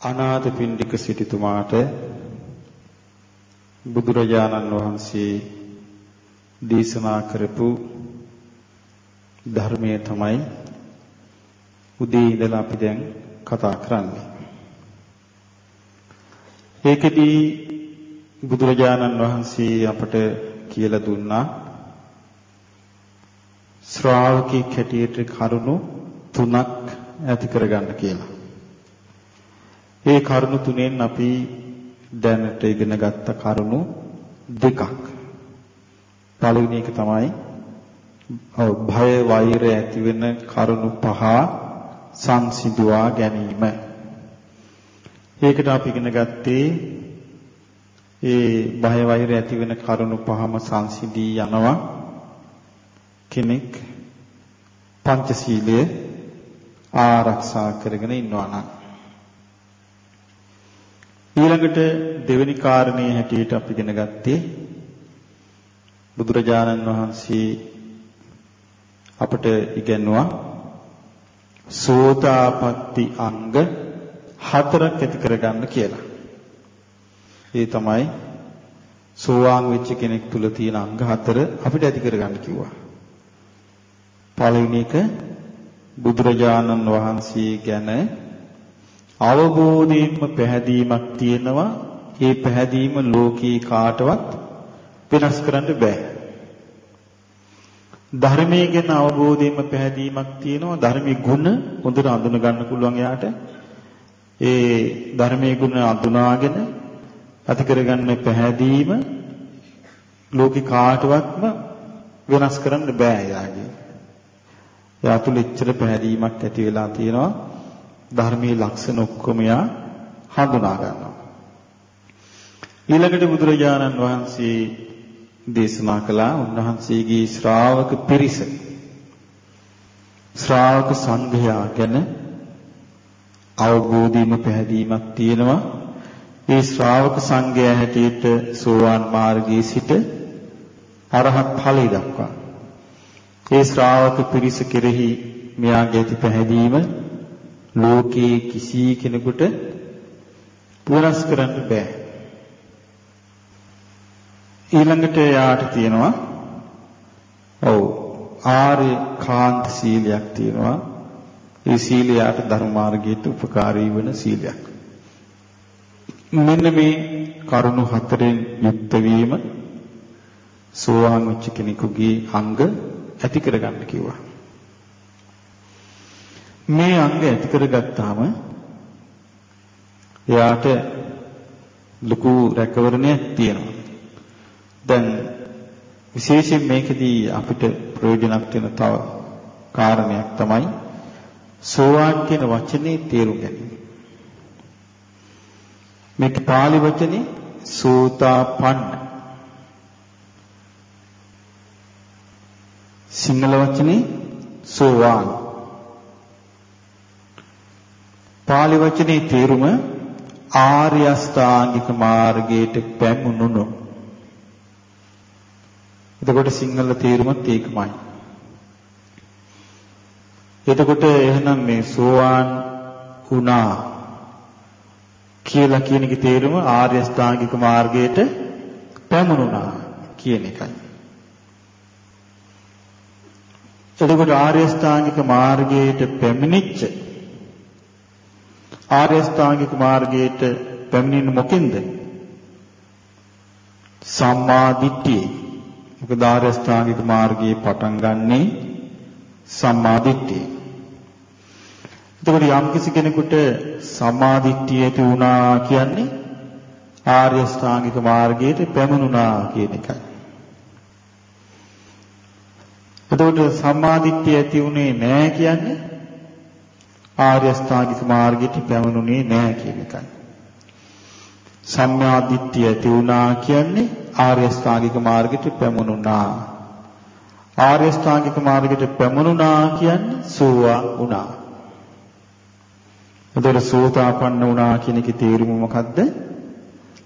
අනාථපිණ්ඩික සිටුතුමාට බුදුරජාණන් වහන්සේ දේශනා කරපු ධර්මය තමයි උදේ ඉඳලා අපි දැන් කතා කරන්නේ. ඒකෙදී බුදුරජාණන් වහන්සේ අපට කියලා දුන්නා ශ්‍රාවකෙක් හැටියට කරුණු තුනක් ඇති කරගන්න කියලා. ඒ කරුණු තුනෙන් අපි දැනට ඉගෙන ගත්ත කරුණු දෙකක්. පළවෙනි එක තමයි භය වෛරය ඇති වෙන කරුණු පහ සංසිඳුවා ගැනීම. ඒකට අපි ඉගෙන ගත්තේ ඒ භය වෛරය ඇති වෙන කරුණු පහම සංසිඳී යනවා කෙනෙක් පංචශීලයේ ආරක්ෂා කරගෙන ඉන්නවා නම් ඊළඟට දෙවෙනි කාරණේ හැටියට අපි ඉගෙන ගත්තේ බුදුරජාණන් වහන්සේ අපට ඉගැන්වුවා සෝතාපට්ටි අංග හතරක් ඇති කරගන්න කියලා. ඒ තමයි සෝවාන් වෙච්ච කෙනෙක් තුල තියෙන අංග හතර අපිට ඇති කරගන්න කිව්වා. පළවෙනි එක බුදුරජාණන් වහන්සේ ගැන අවබෝධයෙන්ම පැහැදීමක් තියෙනවා. ඒ පැහැදීම ලෝකේ කාටවත් වෙනස් කරන්න බෑ. ධර්මයේ ගැන අවබෝධයෙන්ම පැහැදීමක් තියෙනවා. ධර්මයේ ගුණ හොඳට අඳුන ගන්න පුළුවන් යාට. ඒ ධර්මයේ ගුණ අඳුනාගෙන ඇති කරගන්න පැහැදීම ලෝකේ කාටවත්ම වෙනස් කරන්න බෑ යාගේ. එයා තුල එච්චර පැහැදීමක් ඇති වෙලා තියෙනවා. ධර්මයේ ලක්ෂණ ඔක්කොම යා හඳුනා ගන්නවා. ඊළඟට බුදුරජාණන් වහන්සේ දේශනා කළා උන්වහන්සේගේ ශ්‍රාවක පිරිස ශ්‍රාවක සංඝයා ගැන අවබෝධීම පැහැදීමක් තියෙනවා. ඒ ශ්‍රාවක සංඝයා හැටියට සෝවාන් මාර්ගයේ සිට අරහත් ඵලය දක්වා. ඒ ශ්‍රාවක පිරිස කෙරෙහි මෙයාගේ ඇති පැහැදීම ලෝකේ කිසි කෙනෙකුට වෙනස් කරන්න බෑ. ඊළඟට යාට තියෙනවා ඔව් ආර්ය කාන්ත සීලයක් තියෙනවා. ඒ සීලයට ධර්ම මාර්ගයට උපකාරී වෙන සීලයක්. මෙන්න මේ කරුණු හතරෙන් යුක්ත වීම සෝවාන් වෙච්ච කෙනෙකුගේ අංග ඇති කරගන්න කිව්වා. මේ අංග ඇති කරගත්තාම එයාට ලොකු රැකවරණයක් තියෙනවා. දැන් විශේෂයෙන් මේකදී අපිට ප්‍රයෝජනක් වෙන තව කාරණයක් තමයි සෝවාන් කියන වචනේ තේරුම් ගැනීම. මේක pāli වචනේ සෝතාපන්න. සිංහල වචනේ සෝවාන්. පාලි වචනේ තේරුම ආර්ය අෂ්ටාංගික මාර්ගයට පැමුණුණු. එතකොට සිංහල තේරුමත් ඒකමයි. එතකොට එහෙනම් මේ සෝවාන් වුණා කියලා කියන එකේ තේරුම ආර්ය අෂ්ටාංගික මාර්ගයට පැමුණුණා කියන එකයි. එතකොට ආර්ය අෂ්ටාංගික මාර්ගයට පැමිණිච්ච ආර්ය ශ්‍රාංගික මාර්ගයට පැමිණෙන්නේ මොකෙන්ද? සම්මා දිට්ඨිය. මොකද ආර්ය ශ්‍රාංගික මාර්ගයේ පටන් ගන්නේ සම්මා දිට්ඨිය. එතකොට යම් කිසි කෙනෙකුට සම්මා දිට්ඨිය ඇති වුණා කියන්නේ ආර්ය ශ්‍රාංගික මාර්ගයට පැමිණුණා කියන එකයි. එතකොට සම්මා දිට්ඨිය ඇති වුණේ නැහැ කියන්නේ ආර්ය අෂ්ටාංගික මාර්ගයට පැමිණුනේ නැහැ කියන එකයි. සම්මා දිට්ඨිය ඇති වුණා කියන්නේ ආර්ය අෂ්ටාංගික මාර්ගයට පැමුණුණා. ආර්ය අෂ්ටාංගික මාර්ගයට පැමුණුණා කියන්නේ සෝවා වුණා. එතකොට සෝතාපන්න වුණා කියන එකේ තේරුම මොකද්ද?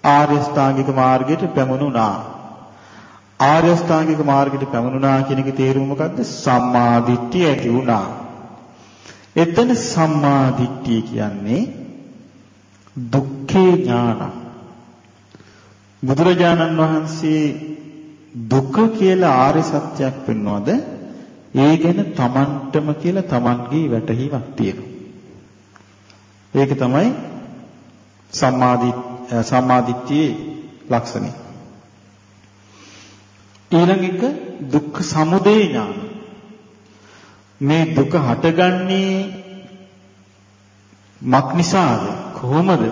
ආර්ය අෂ්ටාංගික මාර්ගයට පැමුණුණා. ආර්ය අෂ්ටාංගික මාර්ගයට පැමුණුණා කියන එකේ තේරුම මොකද්ද? සම්මා දිට්ඨිය ඇති වුණා. එතන සම්මා දිට්ඨිය කියන්නේ දුක්ඛේ ඥාන. බුදුරජාණන් වහන්සේ දුක කියලා ආර්ය සත්‍යයක් පෙන්වනවද ඒ ගැන තමන්ටම කියලා තමන්ගේ වැටහීමක් තියෙනවා. ඒක තමයි සම්මාදි සම්මාදිට්ඨියේ ලක්ෂණය. ඊළඟ එක දුක්ඛ සමුදය ඥාන. මේ දුක හටගන්නේ මක් නිසාද කොහොමද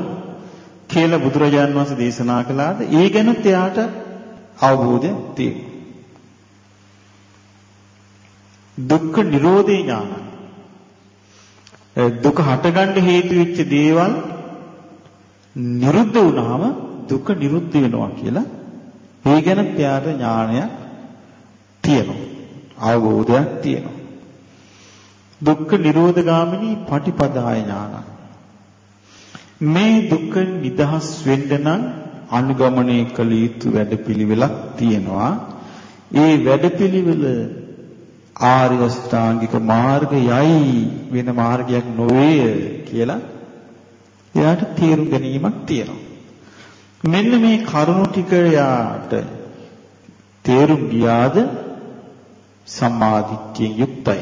කියලා බුදුරජාන් වහන්සේ දේශනා කළාද ඒ ගැනත් එයාට අවබෝධයක් තියෙනවා. දුක්ඛ නිරෝධේ ඥාන. දුක හටගන්න හේතු වෙච්ච දේවල් නිරුද්ධ වුණාම දුක නිරුද්ධ වෙනවා කියලා ඒ ගැන එයාට ඥානයක් තියෙනවා. අවබෝධයක් තියෙනවා. දුක්ඛ නිරෝධ ගාමිනී පටිපදාය ඥානයි. මේ දුක නිදහස් වෙන්න නම් අනුගමනය කළ යුතු වැඩපිළිවෙලක් තියෙනවා. ඒ වැඩපිළිවෙල ආර්ය අෂ්ටාංගික මාර්ගයයි වෙන මාර්ගයක් නොවේය කියලා එයාට තේරුම් ගැනීමක් තියෙනවා. මෙන්න මේ කරුණු ටික යාට තේරුම් ගියාද සම්මාදිට්ඨියෙන් යුක්තය.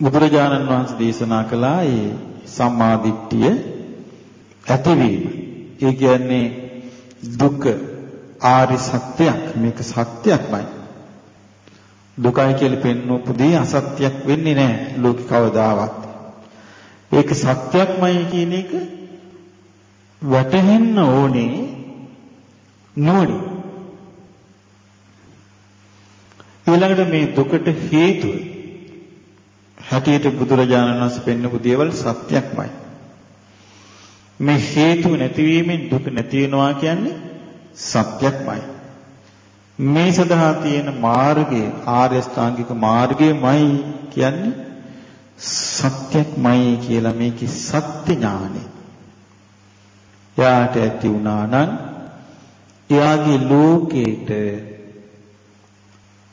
බුදුරජාණන් වහන්සේ දේශනා කළා ඒ සම්මාදිට්ඨිය ඇතිවීම. ඒ කියන්නේ දුක ආරි සත්‍යයක් මේක සත්‍යයක්මයි. දුකයි කියලා පෙන්වපු දේ අසත්‍යයක් වෙන්නේ නැහැ ලෝක කවදාවත්. ඒක සත්‍යක්මයි කියන එක වැටහෙන්න ඕනේ නෝනි. ඊළඟට මේ දුකට හේතුව හැටියට බුදුරජාණන් වහන්සේ පෙන්වපු දේවල් සත්‍යක්මයි. මේ හේතුව නැතිවීමෙන් දුක නැති වෙනවා කියන්නේ සත්‍යක්මයි. මේ සඳහා තියෙන මාර්ගය ආර්ය ස්ථාංගික මාර්ගයමයි කියන්නේ සත්‍යක්මයි කියලා මේකේ සත්‍ය ඥානෙ. එයාට ඇති වුණා නම් එයාගේ ලෝකේට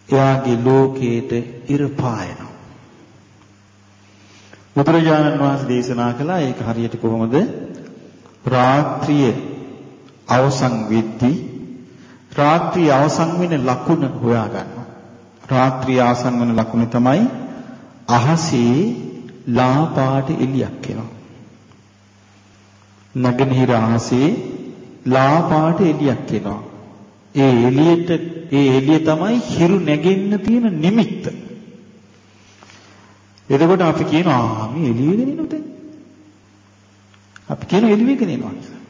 එයාගේ ලෝකේට ඉර පායනවා. බුදුරජාණන් වහන්සේ දේශනා කළා ඒක හරියට කොහොමද? රාත්‍රිය අවසන් වෙද්දී රාත්‍රිය අවසන් වෙන ලකුණ හොයා ගන්නවා. රාත්‍රිය අවසන් වෙන ලකුණ තමයි අහසේ ලා පාට එළියක් එනවා. නගනහිර අහසේ ලා පාට එළියක් එනවා. ඒ එළියට ඒ එළිය තමයි හිරු නැගෙන්න තියෙන නිමිත්ත. එතකොට අපි කියනවා ආ මේ එළිය වෙගෙන ඉනොත් අපි කියන එළිය වෙගෙන ඉනවා කියලා.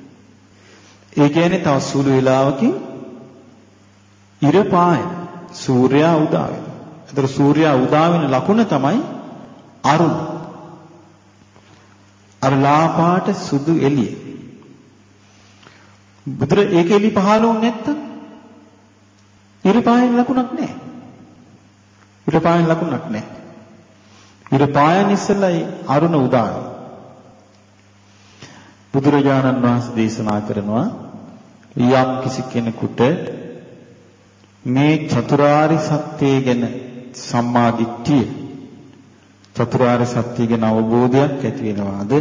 ඒ කියන්නේ තව සුළු වේලාවකින් ඉර පායන සූර්යයා උදා වෙනවා. ඒතර සූර්යයා උදා වෙන ලකුණ තමයි අරුණ. අර ලාපාට සුදු එළිය. බුදුර ඒක එළි පහළ වුනේ නැත්තම් ඉර පායන ලකුණක් නැහැ. ඉර පායන ලකුණක් නැහැ. ඉර පායන ඉස්සෙල්ලයි අරුණ උදා බුදුරජාණන් වහන්සේ දේශනා කරනවා යම් කිසි කෙනෙකුට මේ චතුරාරි සත්‍යය ගැන සම්මා දිට්ඨිය චතුරාර්ය සත්‍ය ගැන අවබෝධයක් ඇති වෙනවාද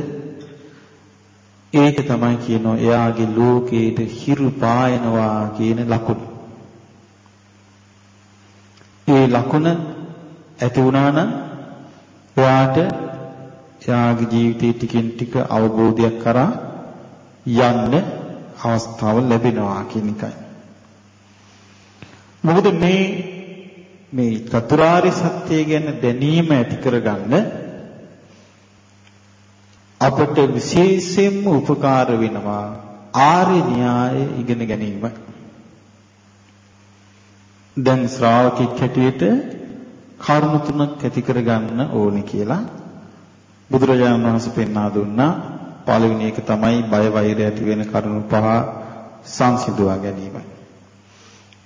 ඒක තමයි කියනවා එයාගේ ලෝකේට හිරු පායනවා කියන ලකුණ. ඒ ලකුණ ඇති වුණා නම් එයාට එයාගේ ජීවිතයේ ටිකින් ටික අවබෝධයක් කරා යන්න අවස්ථාව ලැබෙනවා කියන එකයි. මොකද මේ මේ චතුරාර්ය සත්‍ය ගැන දැනීම ඇති කරගන්න අපට විශේෂයෙන්ම උපකාර වෙනවා ආර්ය න්‍යාය ඉගෙන ගැනීම. දැන් ශ්‍රාවකෙක් හැටියට කරුණු තුනක් ඇති කරගන්න ඕනේ කියලා බුදුරජාණන් වහන්සේ පෙන්වා දුන්නා. පළවෙනි එක තමයි බය වෛරය ඇති වෙන කරුණු පහ සංසිඳුවා ගැනීම.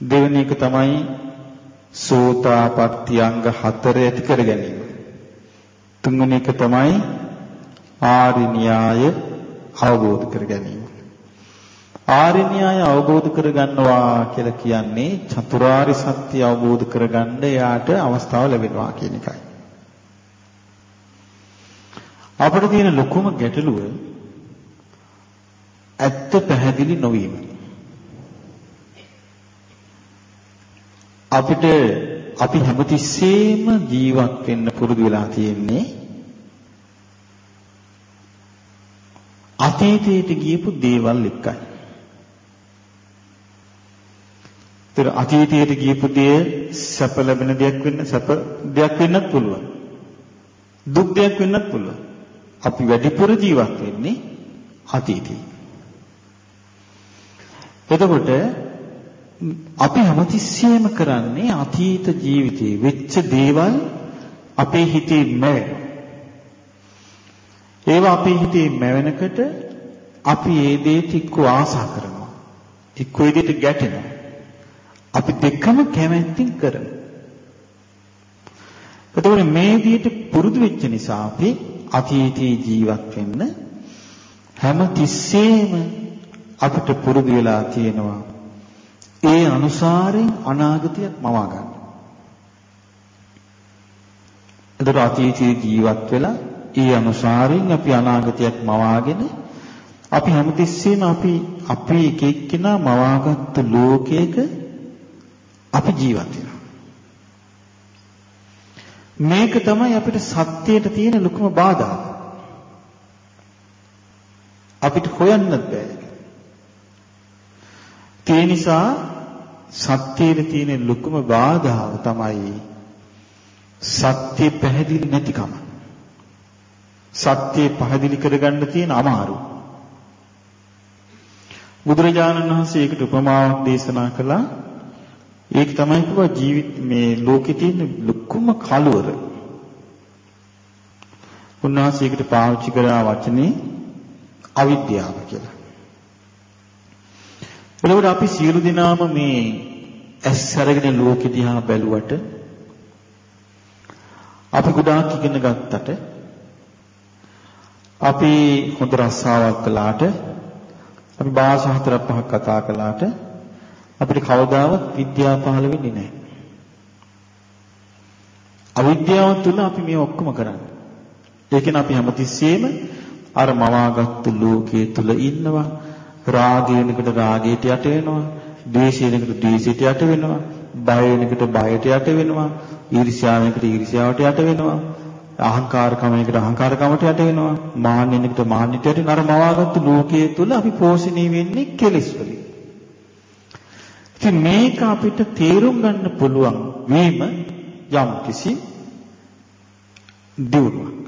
දෙවෙනි එක තමයි සෝතාපට්ටි අංග හතර ඇති කර ගැනීම. තුන්වෙනි එක තමයි ආර්ය න්‍යාය අවබෝධ කර ගැනීම. ආර්ය න්‍යාය අවබෝධ කරගන්නවා කියලා කියන්නේ චතුරාර්ය සත්‍ය අවබෝධ කරගන්න යාට අවස්ථාව ලැබෙනවා කියන එකයි. අපිට තියෙන ලොකුම ගැටලුව ඇත්ත පැහැදිලි නොවීම. අපිට අපි හැමතිස්සෙම ජීවත් වෙන්න පුරුදු වෙලා තියෙන්නේ අතීතයට ගියපු දේවල් එක්කයි. ඒතර අතීතයට ගියපු දේ සැප ලැබෙන දෙයක් වෙන්න සැප දෙයක් වෙන්නත් පුළුවන්. දුක් දෙයක් වෙන්නත් පුළුවන්. අපි වැඩිපුර ජීවත් වෙන්නේ අතීතේ. එතකොට අපි හැමතිස්සෙම කරන්නේ අතීත ජීවිතේ වෙච්ච දේවල් අපේ හිතේ මැවෙනවා. ඒවා අපේ හිතේ මැවෙනකොට අපි ඒ දේට එක්ක ආසා කරනවා. එක්ක ඒ දේට ගැටෙනවා. අපි දෙකම කැමැත්තෙන් කරනවා. එතකොට මේ විදිහට පුරුදු වෙච්ච නිසා අපි අතීතේ ජීවත් වෙන්න හැම තිස්සෙම අපිට පුරුදු වෙලා තියෙනවා ඒ අනුසාරයෙන් අනාගතයක් මවා ගන්න. එතකොට අතීතයේ ජීවත් වෙලා ඒ අනුසාරයෙන් අපි අනාගතයක් මවාගෙන අපි හැමතිස්සෙම අපි අපේ එක එක්කෙනා මවාගත්තු ලෝකයක අපි ජීවත් වෙනවා. මේක තමයි අපිට සත්‍යයට තියෙන ලොකුම බාධාව. අපිට හොයන්නත් බෑ. ඒ නිසා සත්‍යයේ තියෙන ලොකුම බාධාව තමයි සත්‍ය පැහැදිලි නැතිකම. සත්‍ය පැහැදිලි කරගන්න තියෙන අමාරු. බුදුරජාණන් වහන්සේ ඒකට උපමාවක් දේශනා කළා. ඒක තමයි කිව්වා ජීවිත මේ ලෝකේ තියෙන ලොකුම කලවර. උන්වහන්සේ ඒකට පාවිච්චි කරන වචනේ අවිද්‍යාව කියලා. එතකොට අපි සියලු දෙනාම මේ ඇස් අරගෙන ලෝකෙ දිහා බැලුවට අපි ගොඩාක් ඉගෙන ගත්තට අපි හොඳ රස්සාවක් කළාට අපි භාෂා හතර පහක් කතා කළාට අපිට කවදාවත් විද්‍යාව පහළ වෙන්නේ නැහැ. අවිද්‍යාව තුල අපි මේ ඔක්කොම කරන්නේ. ඒ කියන්නේ අපි හැමතිස්සෙම අර මවාගත්තු ලෝකයේ තුල ඉන්නවා. රාගය වෙනකොට රාගයට යට වෙනවා, ද්වේෂය වෙනකොට ද්වේෂයට යට වෙනවා, බය වෙනකොට බයට යට වෙනවා, ඊර්ෂ්‍යාව වෙනකොට ඊර්ෂ්‍යාවට යට වෙනවා, අහංකාරකම වෙනකොට අහංකාරකමට යට වෙනවා, මාන්න වෙනකොට මාන්නයට යට වෙනවා. අර මවාගත්තු ලෝකයේ තුල අපි පෝෂණය වෙන්නේ කෙලෙස් වලින්. ඉතින් මේක අපිට තේරුම් ගන්න පුළුවන් වීම යම් කිසි දියුණුවක්.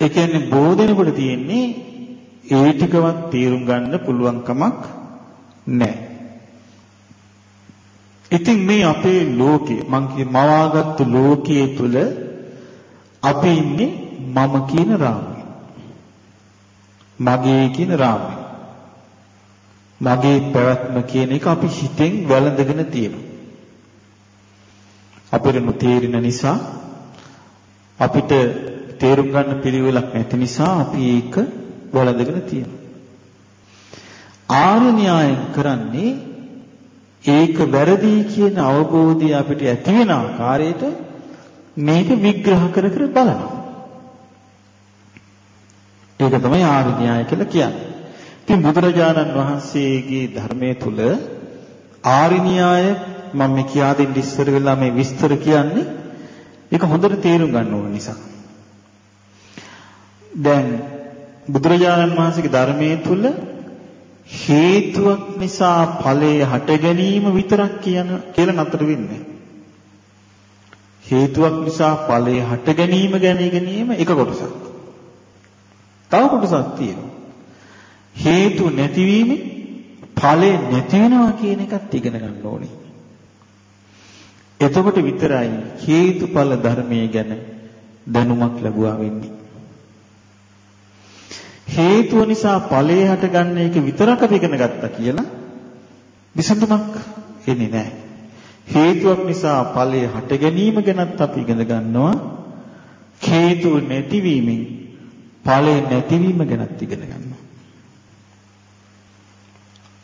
ඒ කියන්නේ බෝධනෙකට තියෙන්නේ ඒ ටිකවත් තේරුම් ගන්න පුළුවන් කමක් නැහැ. ඉතින් මේ අපේ ලෝකේ මං කිය මවාගත්තු ලෝකයේ තුල අපි ඉන්නේ මම කියන රාමයේ. මගේ කියන රාමයේ. මගේ පැවැත්ම කියන එක අපි හිතෙන් වැළඳගෙන තියෙනවා. අපිට නොතේරෙන නිසා අපිට තේරුම් ගන්න පිළිවෙලක් නැති නිසා අපි ඒක වළඳගෙන තියෙනවා. ආර්ය න්‍යායම් කරන්නේ ඒක වැරදි කියන අවබෝධය අපිට ඇති වෙන ආකාරයට මේක විග්‍රහ කර කර බලනවා. ඒක තමයි ආර්ය න්‍යාය කියලා කියන්නේ. ඉතින් බුදුරජාණන් වහන්සේගේ ධර්මයේ තුල ආර්ය න්‍යාය මම මේ කියා දෙන්න ඉස්සර වෙලා මේ විස්තර කියන්නේ ඒක හොඳට තේරුම් ගන්න ඕන නිසා. දැන් බුදුරජාණන් වහන්සේගේ ධර්මයේ තුල හේතුවක් නිසා ඵලයේ හට ගැනීම විතරක් කියන කියලා නතර වෙන්නේ. හේතුවක් නිසා ඵලයේ හට ගැනීම ගැන ගැනීම එක කොටසක්. තව කොටසක් තියෙනවා. හේතු නැතිවීම ඵලෙ නැති වෙනවා කියන එකත් ඉගෙන ගන්න ඕනේ. එතකොට විතරයි හේතුඵල ධර්මයේ ගැන දැනුමක් ලැබුවා වෙන්නේ. හේතුව නිසා ඵලය හටගන්න එක විතරක් අපි ඉගෙන ගත්තා කියලා විසඳුමක් එන්නේ නැහැ. හේතුවක් නිසා ඵලය හට ගැනීම ගැනත් අපි ඉගෙන ගන්නවා. හේතුව නැතිවීමෙන් ඵලය නැතිවීම ගැනත් ඉගෙන ගන්නවා.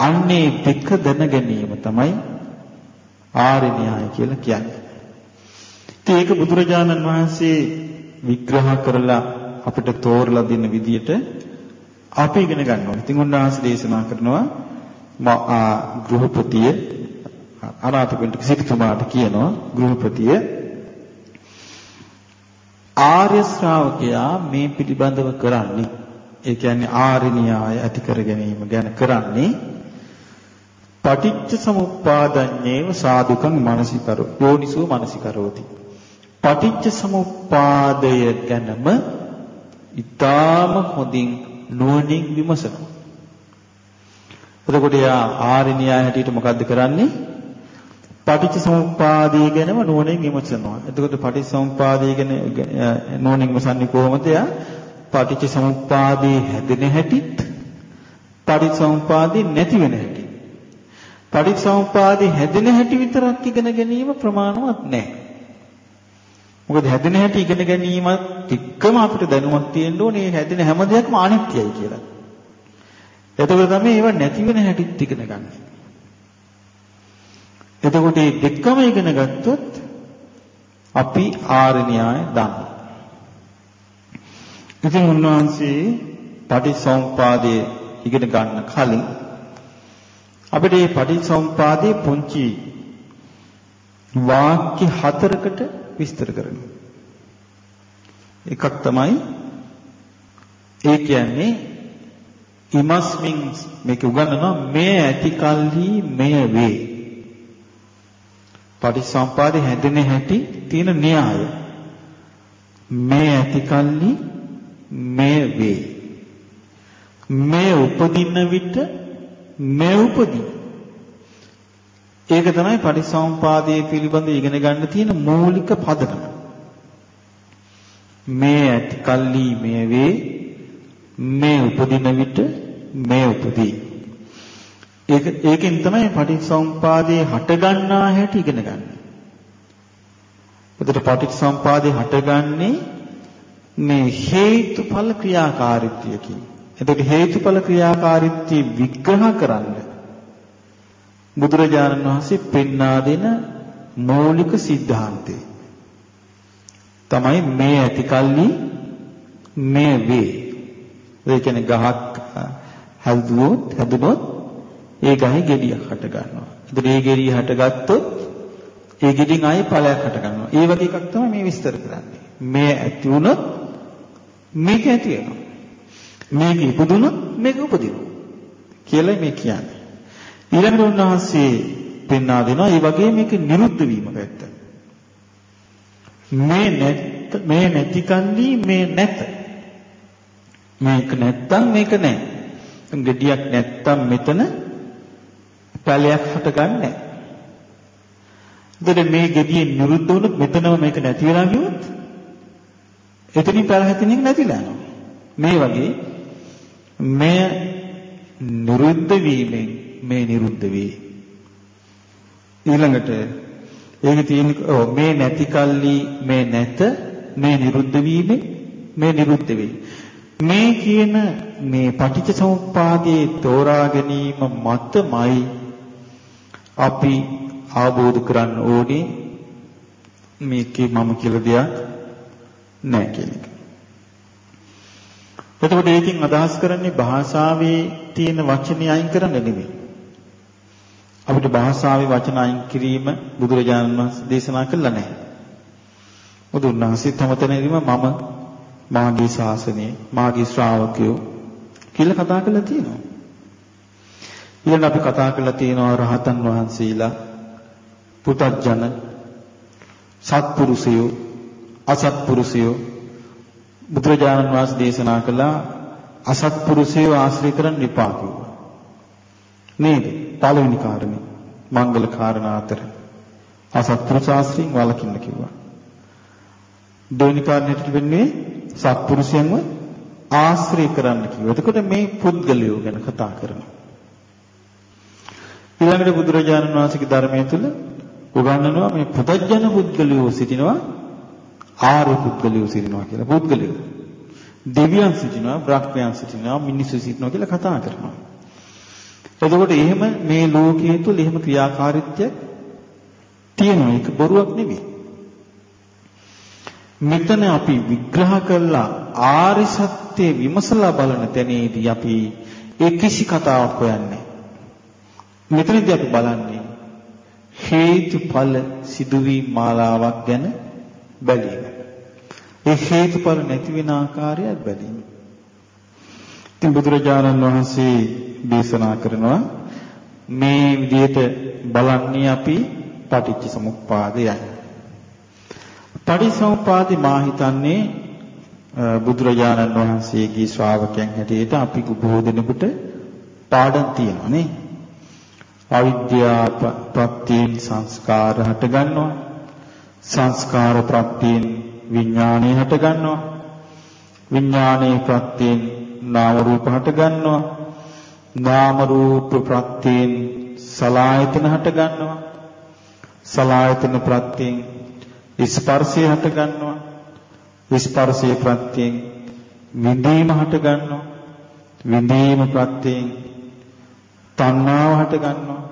අන්නේ දෙක දැන ගැනීම තමයි ආර්ය න්‍යාය කියලා කියන්නේ. ඒක බුදුරජාණන් වහන්සේ විග්‍රහ කරලා අපිට තෝරලා දෙන විදියට අපි ඉගෙන ගන්න ඕනේ. ඉතින් උන්වහන්සේ දේශනා කරනවා ගෘහපතිය අනාථපිණ්ඩික සිටුමාට කියනවා ගෘහපතිය ආර්ය ශ්‍රාවකයා මේ පිළිබඳව කරන්නේ ඒ කියන්නේ ආර්ය න්‍යාය ඇති කර ගැනීම ගැන කරන්නේ පටිච්ච සමුප්පාදඤ්ඤේව සාදුකං මානසිකරෝ යෝනිසෝ මානසිකරෝති. පටිච්ච සමුප්පාදය ගැනම ඊටාම හොඳින් නුවණින් විමසනවා. එතකොට යා ආර්ය න්‍යාය හැටියට මොකද්ද කරන්නේ? පටිච්ච සමුප්පාදය ගැනම නුවණින් විමසනවා. එතකොට පටිච්ච සමුප්පාදය ගැන නුවණින් විමසන්නේ කොහොමද යා පටිච්ච සමුප්පාදේ හැදෙන හැටිත් පටිච්ච සමුප්පාදේ නැති වෙන හැටි පටිච්චසමුපාදේ හැදෙන හැටි විතරක් ඉගෙන ගැනීම ප්‍රමාණවත් නැහැ. මොකද හැදෙන හැටි ඉගෙන ගැනීමත් එක්කම අපිට දැනුමක් තියෙන්න ඕනේ මේ හැදෙන හැම දෙයක්ම අනිත්‍යයි කියලා. එතකොට තමයි ඒව නැති වෙන හැටිත් ඉගෙන ගන්න. එතකොට මේ දෙකම ඉගෙන ගත්තොත් අපි ආර්ය න්‍යාය දන්නවා. ඉතින් උන්වහන්සේ පටිච්චසමුපාදයේ ඉගෙන ගන්න කලින් අපිට මේ පටිච්චසමුපාදයේ පුංචි වාක්‍ය හතරකට විස්තර කරනවා. එකක් තමයි ඒ කියන්නේ ඉමස්මින් මේක උගන්වනවා මේ ඇති කල්හි මෙය වේ. පටිච්චසමුපාදේ හැදෙන හැටි තියෙන න්‍යාය. මේ ඇති කල්හි මෙය වේ. මේ උපදින විට මේ උපදී. ඒක තමයි පටිසම්පාදයේ පිළිබඳ ඉගෙන ගන්න තියෙන මූලික පදනම. මේ ඇති කල්ලි මේ වේ මේ උපදින විට මේ උපදී. ඒක ඒකෙන් තමයි පටිච්චසමුපාදයේ හට ගන්නා හැටි ඉගෙන ගන්න. එතකොට පටිච්චසමුපාදයේ හටගන්නේ මේ හේතුඵල ක්‍රියාකාරීත්වයකින්. එතකොට හේතුඵල ක්‍රියාකාරීත්වය විග්‍රහ කරන්න බුදුරජාණන් වහන්සේ පෙන්වා දෙන මৌলিক સિદ્ધාන්තය තමයි මේ ඇතිකල්ලි මේ වේ. ඒ කියන්නේ ගහක් හැදුවොත් හැදුනොත් ඒ ගහේ ගෙඩියක් හට ගන්නවා. ඒතර ඒ ගෙඩිය හටගත්තොත් ඒ ගෙඩින් ආයේ ඵලයක් හට ගන්නවා. ඒ වගේ එකක් තමයි මේ විස්තර කරන්නේ. මේ ඇති වුණොත් මේක ඇති වෙනවා. මේක ඉපදුනොත් මේක උපදිනවා කියලා මේ කියන්නේ. ඊළඟට උන්වහන්සේ පෙන්වා දෙනවා ඒ වගේ මේක නිරුද්ධ වීම පැත්ත. මේ නැත් මේ නැති කන්දි මේ නැත. මේක නැත්තම් මේක නැහැ. gediyak නැත්තම් මෙතන පැලයක් හටගන්නේ නැහැ. එතකොට මේ gediye නිරුද්ධ වුණොත් මෙතනම මේක නැති වෙලා ගියොත් එතනින් පැල හැදෙන්නේ නැතිලා යනවා. මේ වගේ මෙය නිරුද්ධ වීමෙන් මේ නිරුද්ධ වේ. ඊළඟට ඒක තියෙන මේ නැති කල්ලි මේ නැත මේ නිරුද්ධ වීමෙන් මේ නිරුද්ධ වේ. මේ කියන මේ පටිච්ච සමුප්පාදයේ තෝරා ගැනීම මතමයි අපි ආબોධ කරන්න ඕනේ මේකේ මම කියලා දෙයක් නැහැ කියන එක. එතකොට ඒකෙන් අදහස් කරන්නේ භාෂාවේ තියෙන වචනේ අයින් කරන්න නෙමෙයි. අපිට භාෂාවේ වචන අයින් කිරීම බුදුරජාණන් වහන්සේ දේශනා කළා නැහැ. බුදුන් වහන්සේ තම තැනදීම මම මාගේ ශාසනය මාගේ ශ්‍රාවකයෝ කියලා කතා කරලා තියෙනවා. ඊළඟ අපි කතා කරලා තියෙනවා රහතන් වහන්සේලා පුතත්ජන සත්පුරුෂයෝ අසත්පුරුෂයෝ බුදුරජාණන් වහන්සේ දේශනා කළා අසත්පුරුෂයෝ ආශ්‍රය කරන්න එපා කිව්වා. නේද? පළවෙනි කාරණේ මංගල කාරණා අතර අසත්පුරුෂ ආශ්‍රයෙන් වළකින්න කිව්වා. දෙවෙනි කාරණේට වෙන්නේ සත්පුරුෂයන්ව ආශ්‍රය කරන්න කිව්වා. එතකොට මේ පුද්ගලයෝ ගැන කතා කරනවා. ඊළඟට බුදුරජාණන් වහන්සේගේ ධර්මයේ තුල උගන්වනවා මේ පුතඥ පුද්ගලයෝ සිටිනවා ආර්ය පුද්ගලයෝ සිටිනවා කියලා. පුද්ගලයෝ. දෙවියන් සිටිනවා, බ්‍රහ්මයන් සිටිනවා, මිනිස්සු සිටිනවා කියලා කතා කරනවා. එතකොට එහෙම මේ ලෝකයේ තුල එහෙම ක්‍රියාකාරීත්වයක් තියෙනවා. ඒක බොරුවක් නෙවෙයි. මෙතන අපි විග්‍රහ කළා ආරි සත්‍ය විමසලා බලන තැනේදී අපි ඒ කිසි කතාවක් හොයන්නේ මෙතනදී අපි බලන්නේ හේතුඵල සිදුවීම් මාලාවක් ගැන බැලීම. ඒ හේතුඵල නැති වෙන ආකාරයත් බැලීම. ඉතින් බුදුරජාණන් වහන්සේ දේශනා කරනවා මේ විදිහට බලන්නේ අපි පටිච්ච සමුප්පාදයයි. පටිච්චසමුපාදේ මා හිතන්නේ බුදුරජාණන් වහන්සේගේ ශ්‍රාවකයන් හැටියට අපි බොහෝ දෙනෙකුට පාඩම් තියෙනවා නේ. අවිද්‍යා ප්‍රත්‍යයෙන් සංස්කාර හට ගන්නවා. සංස්කාර ප්‍රත්‍යයෙන් විඥාණය හට ගන්නවා. විඥානයේ ප්‍රත්‍යයෙන් නාම රූප හට ගන්නවා. නාම රූප ප්‍රත්‍යයෙන් සලායතන හට ගන්නවා. සලායතන ප්‍රත්‍යයෙන් ස්පර්ශය හට ගන්නවා. ස්පර්ශයේ ප්‍රත්‍යයෙන් විඳීම හට ගන්නවා. විඳීම ප්‍රත්‍යයෙන් තණ්හාව හට ගන්නවා.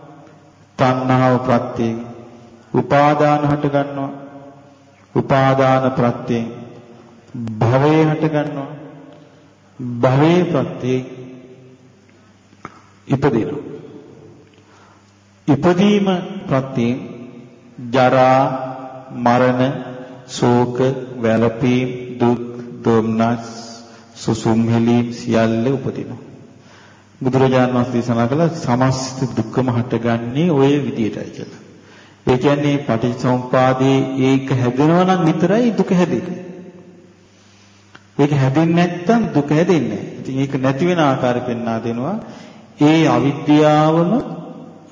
තණ්හාව ප්‍රත්‍යයෙන් උපාදාන හට ගන්නවා. උපාදාන ප්‍රත්‍යයෙන් භවය හට ගන්නවා. භවයේ ප්‍රත්‍යයෙන් ඉපදිනවා. ඉපදීම ප්‍රත්‍යයෙන් ජරා මරණ ශෝක වැළපීම් දුක් දොම්නස් සුසුම් හෙලීම් සියල්ල උපදිනවා බුදුරජාණන් වහන්සේ දේශනා කළ සමස්ත දුක්ඛම හටගන්නේ ওই විදියටයි කියලා. ඒ කියන්නේ පටිච්චසමුපාදේ ඒක හැදෙනවා නම් විතරයි දුක හැදෙන්නේ. ඒක හැදෙන්නේ නැත්නම් දුක හැදෙන්නේ නැහැ. ඉතින් ඒක නැති වෙන ආකාරය පෙන්වා දෙනවා. ඒ අවිද්‍යාවම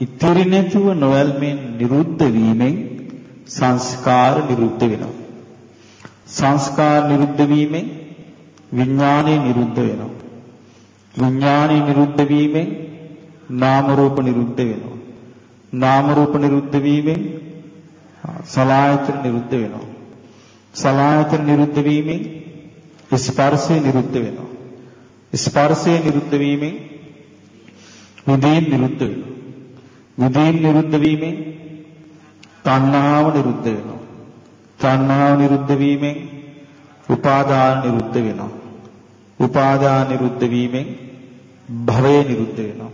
ඉතිරි නැතුව නොවැල්මෙන් නිරුද්ධ වීමෙන් සංස්කාර නිරුද්ධ වෙනවා. සංස්කාර නිරුද්ධ වීමෙන් විඥානය නිරුද්ධ වෙනවා. විඥානය නිරුද්ධ වීමෙන් නාම රූප නිරුද්ධ වෙනවා. නාම රූප නිරුද්ධ වීමෙන් සලආයතන නිරුද්ධ වෙනවා. සලආයතන නිරුද්ධ වීමෙන් ස්පර්ශය නිරුද්ධ වෙනවා. ස්පර්ශය නිරුද්ධ වීමෙන් විදීන් නිරුද්ධ වෙනවා. විදීන් නිරුද්ධ වීමෙන් තණ්හාව නිරුද්ධ වෙනවා. තණ්හාව නිරුද්ධ වීමෙන් උපාදාන නිරුද්ධ වෙනවා. උපාදාන නිරුද්ධ වීමෙන් භවය නිරුද්ධ වෙනවා.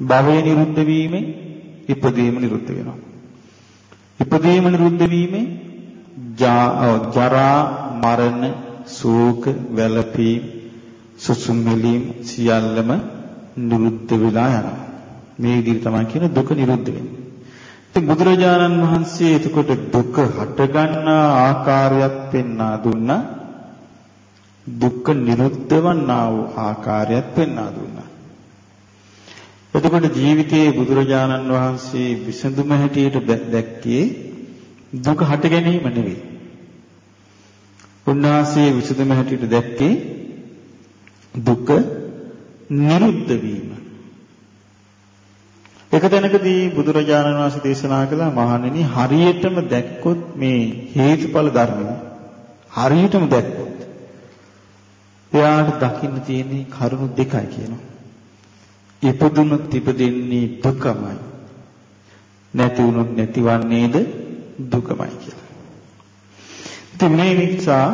භවය නිරුද්ධ වීමෙන් ඉපදීම නිරුද්ධ වෙනවා. ඉපදීම නිරුද්ධ වීමෙන් ජරා මරණ ශෝක වැළපීම් සුසුම් මෙලීම් සියල්ලම නිරුද්ධ වෙලා යනවා. මේ විදිහට තමයි කියන දුක නිරුද්ධ වෙන්නේ. ඉතින් බුදුරජාණන් වහන්සේ එතකොට දුක හටගන්නා ආකාරයක් පෙන්වා දුන්නා. දුක්ඛ නිරුද්ධ වන්නා වූ ආකාරයක් පෙන්වා දුන්නා. එතකොට ජීවිතයේ බුදුරජාණන් වහන්සේ විසඳුම හැටියට දැක්කේ දුක හට ගැනීම නෙවෙයි. උන්වහන්සේ විසඳුම හැටියට දැක්කේ දුක නිරුද්ධ වීම. එක තැනකදී බුදුරජාණන් වහන්සේ දේශනා කළා මහණෙනි හරියටම දැක්කොත් මේ හේතුඵල ධර්මය හරියටම දැක්කොත් එයාට දකින්න තියෙන්නේ කරුණු දෙකයි කියනවා. ඉපදුනොත් ඉපදෙන්නේ දුකමයි. නැති වුනොත් නැතිවන්නේද දුකමයි කියලා. ඉතින් මේ නිසා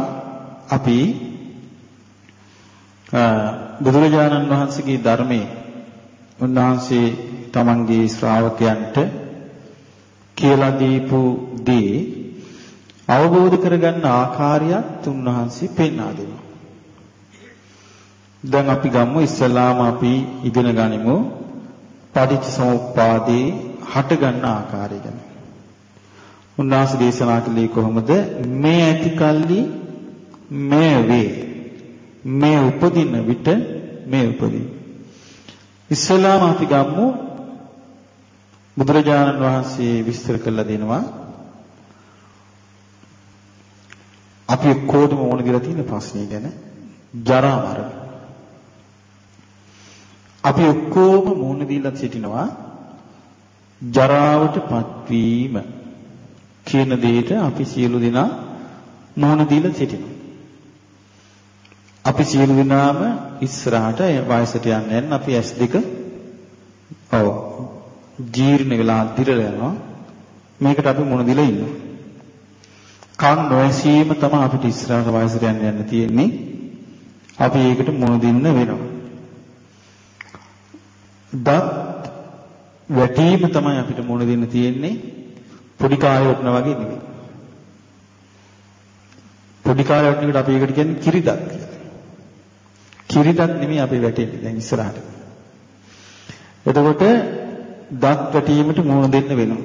අපි බුදුරජාණන් වහන්සේගේ ධර්මයේ උන්වහන්සේ තමන්ගේ ශ්‍රාවකයන්ට කියලා දීපු දේ අවබෝධ කරගන්න ආකාරයත් උන්වහන්සේ පෙන්වා දෙනවා. දැන් අපි ගමු ඉස්සලාම අපි ඉගෙන ගනිමු පටිච්චසමුප්පාදේ හට ගන්න ආකාරය ගැන. උන්වහන්සේ දේශනා කළේ කොහොමද? මේ ඇති කල්ලි මේ වේ. මේ උපදින විට මේ උපදී. ඉස්සලාම අපි ගමු බුදුරජාණන් වහන්සේ විස්තර කළා දෙනවා අපි කොහොමද ඕන කියලා තියෙන ප්‍රශ්නේ ගැන ජරා මරණ අපි ඔක්කොම මුහුණ දීලා සිටිනවා ජරාවට පත්වීම කියන දෙයට අපි සියලු දෙනා මුහුණ දීලා සිටිනවා. අපි සියලු දෙනාම ඉස්සරහට වයසට යන්නේ අපි S2 ඔව් ජීර්ණ වෙලා දිරලා යනවා. මේකට අපි මුහුණ දීලා ඉන්නවා. කන් නොඇසීම තමයි අපිට ඉස්සරහට වයසට යන්න යන්න තියෙන්නේ. අපි ඒකට මුණ දෙන්න වෙනවා. දත් වැටීම තමයි අපිට මුණ දෙන්න තියෙන්නේ. පොඩි කාලේ වටන වගේ නෙවෙයි. පොඩි කාලේ වටන එකට අපි ඒකට කියන්නේ කිරිදත් කියලා. කිරිදත් නෙමෙයි අපි වැටෙන්නේ දැන් ඉස්සරහට. එතකොට දත් වැටීමට මුණ දෙන්න වෙනවා.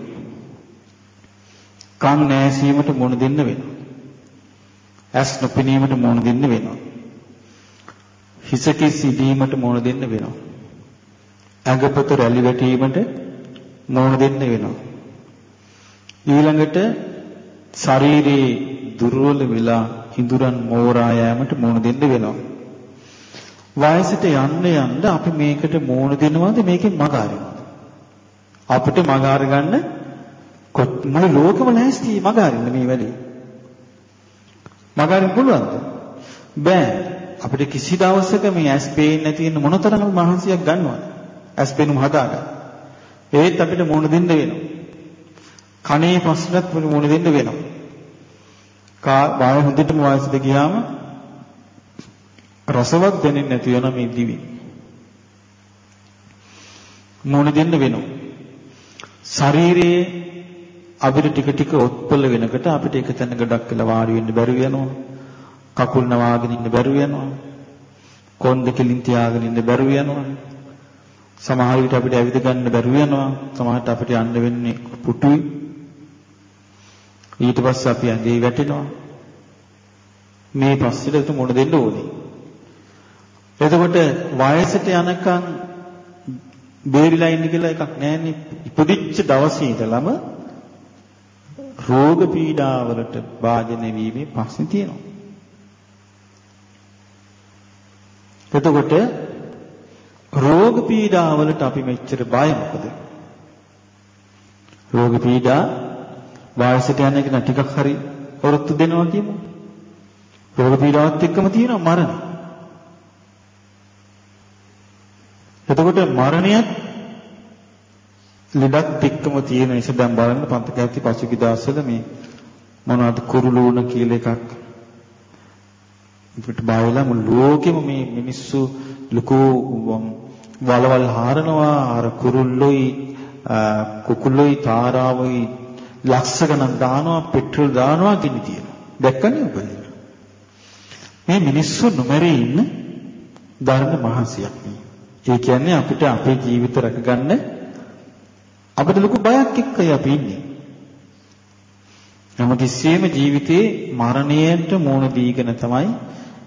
කන් නැසීමට මුණ දෙන්න වෙනවා. ඇස් නොපෙනීමට මුණ දෙන්න වෙනවා. හිසකේ සිදීමට මුණ දෙන්න වෙනවා. ඇඟපත රැලි වැටීමට මුණ දෙන්න වෙනවා. ඊළඟට ශරීරේ දුර්වල වෙලා හිඳුරන් මෝරා යෑමට මුණ දෙන්න වෙනවා. වයසට යන්න යන්න අපි මේකට මුණ දෙනවද මේකෙන් මග අරිනවද? අපිට මග අරගන්න මොන ලෝකෙම නැස්ති මග අරින්න මේ වැඩේ. මග අරින්න පුළුවන්ද? බෑ. අපිට කිසි දවසක මේ ඇස් පේන්නේ නැති වෙන මොනතරම් මහන්සියක් ගන්නවද? ඇස් පෙනුම හදාගන්න. ඒත් අපිට මුණ දෙන්න වෙනවා. කනේ ප්‍රශ්නත් මුණ දෙන්න වෙනවා. කා වාය හොඳටම වාසිත ගියාම රසවත් දැනෙන්නේ නැති වෙන මේ දිවි. මුණ දෙන්න වෙනවා. ශරීරයේ අපිට ටික ටික ඔත්පල වෙනකොට අපිට එක තැන ගඩක් කියලා වාඩි වෙන්න බැරුව යනවා. කකුල් නවාගෙන ඉන්න බැරුව යනවා. කොන්ද කෙලින් තියාගෙන ඉන්න බැරුව යනවා. සමහර විට අපිට ඇවිද ගන්න බැරුව යනවා. සමහරට අපිට යන්න වෙන්නේ පුටුයි. ඊට පස්සේ අපි ඇඳේ වැටෙනවා. මේ පස්සෙට මුණ දෙන්න ඕනේ. එතකොට වයසට යනකම් බේරිලා ඉන්න කියලා එකක් නැහැනේ. ඉපදිච්ච දවසේ ඉඳලම රෝග පීඩාවලට භාජනය වීමේ ප්‍රශ්නේ තියෙනවා. එතකොට රෝග පීඩාවලට අපි මෙච්චර බය මොකද? රෝග පීඩා වයසට යන එක ටිකක් හරි වරොත්තු දෙනවා කියමු. රෝග පීඩාවත් එක්කම තියෙනවා මරණ. එතකොට මරණයත් ලෙඩත් එක්කම තියෙන නිසා දැන් බලන්න පන්තක ඇති පසුගිය දවස්වල මේ මොනවද කුරුළුණ කියලා එකක් අපිට බායලා මුළු ලෝකෙම මේ මිනිස්සු ලুকু වලවල් හරනවා අර කුරුල්ලොයි කුකුල්ලොයි තාරාවොයි ලක්ෂ ගණන් දානවා පෙට්‍රල් දානවා ගිනි තියනවා දැක්කනේ ඔබ මේ මිනිස්සු නොමරී ඉන්න ධර්ම මහන්සියක් නේ. ඒ කියන්නේ අපිට අපේ ජීවිත රැකගන්න අපිට ලොකු බයක් එක්කයි අපි ඉන්නේ. හැමතිස්සෙම ජීවිතේ මරණයට මුහුණ දීගෙන තමයි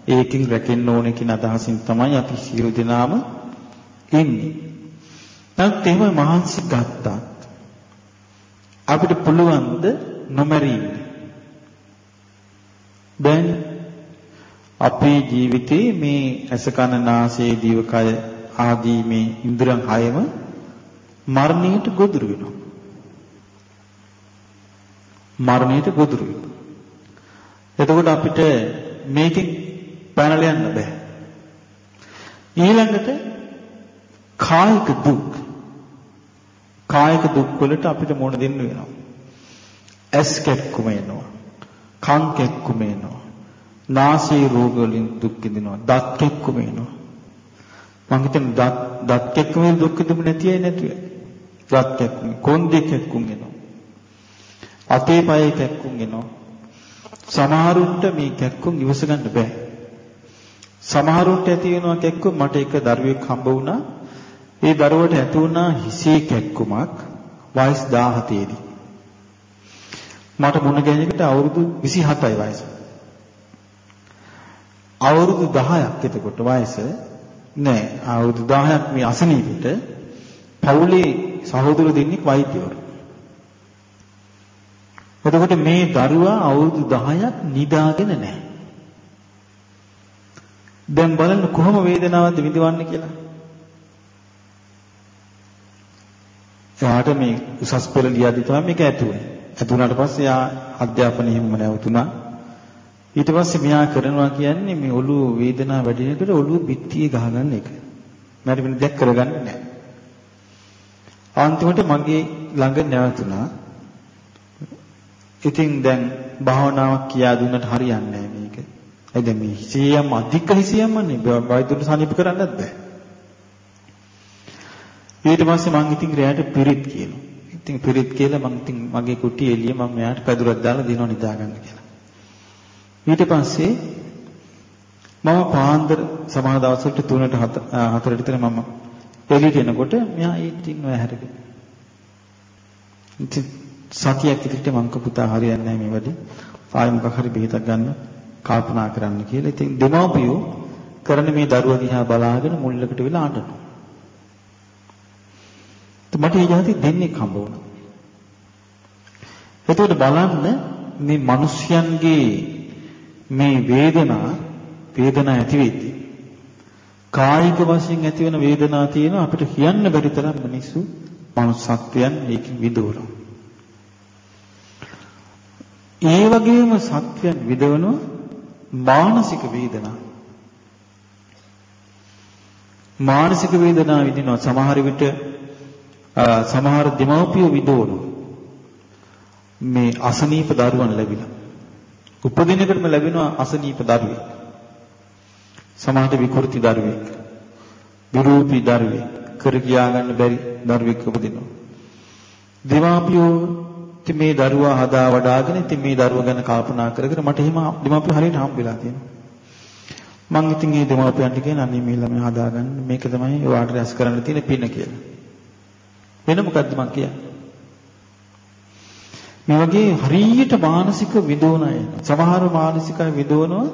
ඒකෙන් රැකෙන්න ඕනේ කියන අදහසින් තමයි අපි සියලු දෙනාම ඉන්නේ. නැත්නම් එහෙම මහන්සි ගත්තත් අපිට පුළුවන් ද නොමරී ඉන්න. දැන් අපේ ජීවිතේ මේ ඇස කන නාසය දිවකය ආදී මේ ඉන්ද්‍රයන් හයම මරණයට ගොදුරු වෙනවා. මරණයට ගොදුරු වෙනවා. එතකොට අපිට මේකෙන් පැනලා යන්න බෑ. ඊළඟට කායික දුක් කායික දුක් වලට අපිට මොන දෙන්න වෙනවා. ඇස් කැක්කුම එනවා. කන් කැක්කුම එනවා. නාසයේ රෝග වලින් දුක් විඳිනවා. දත් කැක්කුම එනවා. මං හිතන්නේ දත් දත් කැක්කුමේ දුක් විඳින්න නැතියි නැතුයි. දත් කැක්කුම් කොන්දේ කැක්කුම් එනවා. අතේ පයේ කැක්කුම් එනවා. සමහරුන්ට මේ කැක්කුම් ඉවස ගන්න බෑ. සමහරුන්ට ඇති වෙනවා කැක්කුම් මට එක දරුවෙක් හම්බ වුණා. ඒ දරුවට ඇති වුණා හිසේ කැක්කුමක් වයස් 17 දී. මට මුණ ගැහෙනකොට අවුරුදු 27යි වයස. අවුරුදු 10ක් එතකොට වයස නෑ අවුරුදු 10ක් මේ අසනීපෙට පවුලේ සහෝදර දෙන්නෙක් වෛද්‍යවරු. එතකොට මේ දරුවා අවුරුදු 10ක් නිදාගෙන නැහැ. දැන් බලන්න කොහොම වේදනාවක්ද විඳවන්නේ කියලා. එයාට මේ උසස් පෙළ ලියද්දි තමයි මේක ඇතුනේ. ඇතුණාට පස්සේ යා අධ්‍යාපනය හිම නැවතුණා. ඊට පස්සේ මෙයා කරනවා කියන්නේ මේ ඔළුව වේදනාව වැඩි වෙනකොට ඔළුව පිටියේ ගහගන්න එක. මට වෙන දෙයක් කරගන්න නැහැ. අන්තිමට මගේ ළඟ නැවතුණා. ඉතින් දැන් භාවනාවක් කියා දුන්නට හරියන්නේ නැහැ මේක. ඒ දැන් මේ හිසියම් අධික හිසියම්මනේ වෛද්‍යුන්ට සනීප කරන්නත් බෑ. ඊට පස්සේ මං ඉතින් රැයට පිරිත් කියනවා. ඉතින් පිරිත් කියලා මං ඉතින් මගේ කුටි එළිය මම මෙයාට පැදුරක් දාලා දිනව නිදා ගන්න කියලා. ඊට පස්සේ මම පාන්දර සමහර දවස්වලට 3ට 4ට විතර මම එළියට එනකොට මෙයා ඒත් ඉන්නවා හැරගෙන. ඉතින් සතියක් ඉදිරියට මං පුතා හරියන්නේ නැහැ මේ වැඩි. ආයෙ මොකක් හරි බෙහෙතක් ගන්න කල්පනා කරන්න කියලා. ඉතින් දෙමව්පියෝ කරන මේ දරුවා දිහා බලාගෙන මුල්ලකට වෙලා අඬනවා. මට ඒ જાති දෙන්නේ හම්බ වුණා. එතකොට බලන්න මේ මිනිස්යන්ගේ මේ වේදනා වේදනා ඇති වෙද්දී කායික වශයෙන් ඇතිවන වේදනා තියෙන අපිට කියන්න බැරි තරම් මිනිස්සු මනුස්සත්වයන් ඒකෙන් විඳවනවා. ඒ වගේම සත්‍යයන් විඳවනවා මානසික වේදනා. මානසික වේදනා විඳිනවා සමහර විට සමහර දෙමව්පියෝ විඳවනවා. මේ අසනීප දරුවන් ලැබිලා. උපදිනකටම ලැබෙනවා අසනීප දරුවෙක්. සමහරට විකෘති දරුවෙක්. විරූපී දරුවෙක්. කර කියා ගන්න බැරි දරුවෙක් උපදිනවා. දෙමාපියෝ ඉතින් මේ දරුවා හදා වඩාගෙන ඉතින් මේ දරුවා ගැන කල්පනා කර කර මට එහෙම දෙමාපියෝ හරියට හම්බෙලා තියෙනවා. මං ඉතින් මේ දෙමාපියන්ට කියන අනේ මේ ළමයා හදාගන්න මේක තමයි ඔයාට රැස් කරන්න තියෙන පින කියලා. වෙන මොකද්ද මං කියන්නේ? මේ වගේ හරියට මානසික විදෝන අය. සමහර මානසිකයි විදෝනවා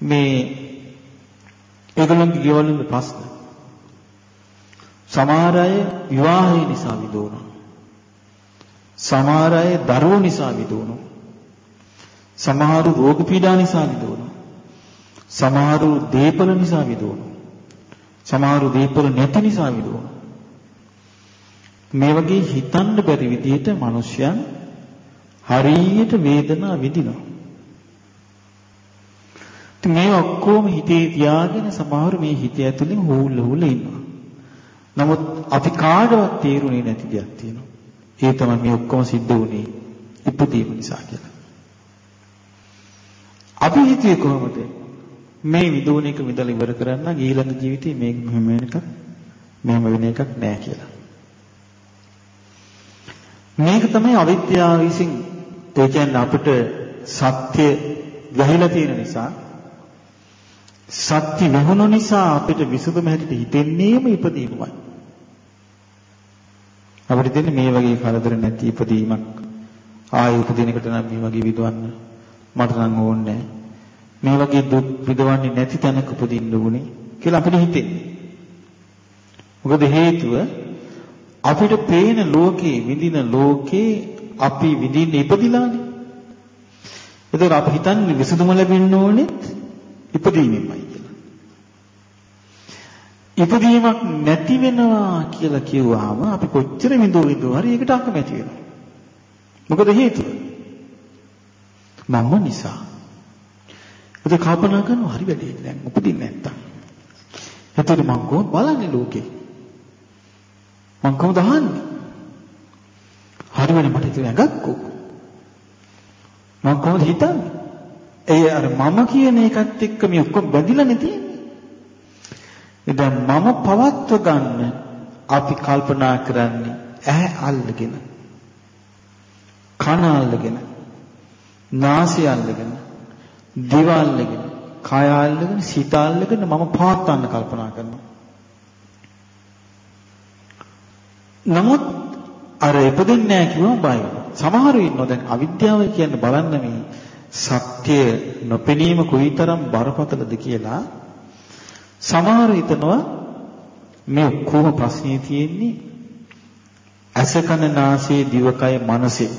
මේ ඒගොල්ලන්ගේ ගෙවලින් ප්‍රශ්න. සමහර අය විවාහය නිසා විදෝනවා. සමහර අය දරුවෝ නිසා විදෝනවා. සමහරු රෝග පීඩා නිසා විදෝනවා. සමහරු දීපල නිසා විදෝනවා. සමහරු දීපල නැති නිසා විදෝනවා. මේ වගේ හිතන්න බැරි විදිහට මිනිස්යන් හරියට වේදනාව විඳිනවා. මේ ඔක්කොම හිතේ තියාගෙන සමහර මේ හිත ඇතුලේ හූල් හූල් ඉන්නවා. නමුත් අපි කාටවත් තේරුනේ නැති දෙයක් තියෙනවා. ඒ තමයි මේ ඔක්කොම සිද්ධ වුනේ ඉපදීම නිසා කියලා. අපි හිතුවේ කොහොමද? මේ විදෝන එක විදලා ඉවර කරන්න ඊළඟ ජීවිතේ මේක මෙහෙම වෙන එකක් මෙහෙම වෙන එකක් නෑ කියලා. මේක තමයි අවිද්‍යාව විසින් ඒ කියන්නේ අපිට සත්‍ය ගැහිලා තියෙන නිසා සත්‍ය නොවන නිසා අපිට විසුදුම හැටියට හිතෙන්නේම ඉපදීමයි. අපිට දෙන්නේ මේ වගේ කරදර නැති ඉපදීමක්. ආයෙ උපදිනකට නම් මේ වගේ විදවන්න මට නම් ඕනේ මේ වගේ දුක් විදවන්නේ නැති තැනක උපදින්න ඕනේ කියලා අපිට හිතෙන්නේ. මොකද හේතුව අපිට පේන ලෝකේ විඳින ලෝකේ අපි විඳින්න ඉපදිලානේ. එතකොට අපි හිතන්නේ විසඳුම ලැබෙන්න ඕනෙත් ඉපදීමෙන්මයි කියලා. ඉපදීමක් නැති වෙනවා කියලා කිව්වහම අපි කොච්චර විඳෝ විඳෝ හරි ඒකට අකමැති වෙනවා. මොකද හේතුව? මම නිසා. ඒක කල්පනා කරනවා හරි වැඩේ දැන් උපදින්නේ නැත්තම්. එතකොට මම කොහොමද බලන්නේ ලෝකේ? මං කොහොමද අහන්නේ? හරිවනේ මට ඉතින් ඇඟක්කෝ. මං කොහොමද හිතන්නේ? ඒ අර මම කියන එකත් එක්ක මේ ඔක්කොම බැඳිලානේ තියෙන්නේ. දැන් මම පවත්ව ගන්න අපි කල්පනා කරන්නේ ඇහැ අල්ලගෙන කන අල්ලගෙන නාසය අල්ලගෙන දිව අල්ලගෙන කය අල්ලගෙන සිත අල්ලගෙන මම පවත්වන්න කල්පනා කරනවා. නමුත් අර ඉපදෙන්නේ නැහැ කිව්වම බය සමහරු ඉන්නවා දැන් අවිද්‍යාව කියන්නේ බලන්න මේ සත්‍ය නොපෙනීම කොයිතරම් බරපතලද කියලා සමහරු හිතනවා මේ ඔක්කොම ප්‍රශ්නේ තියෙන්නේ ඇස කන නාසය දිවකය මනසේ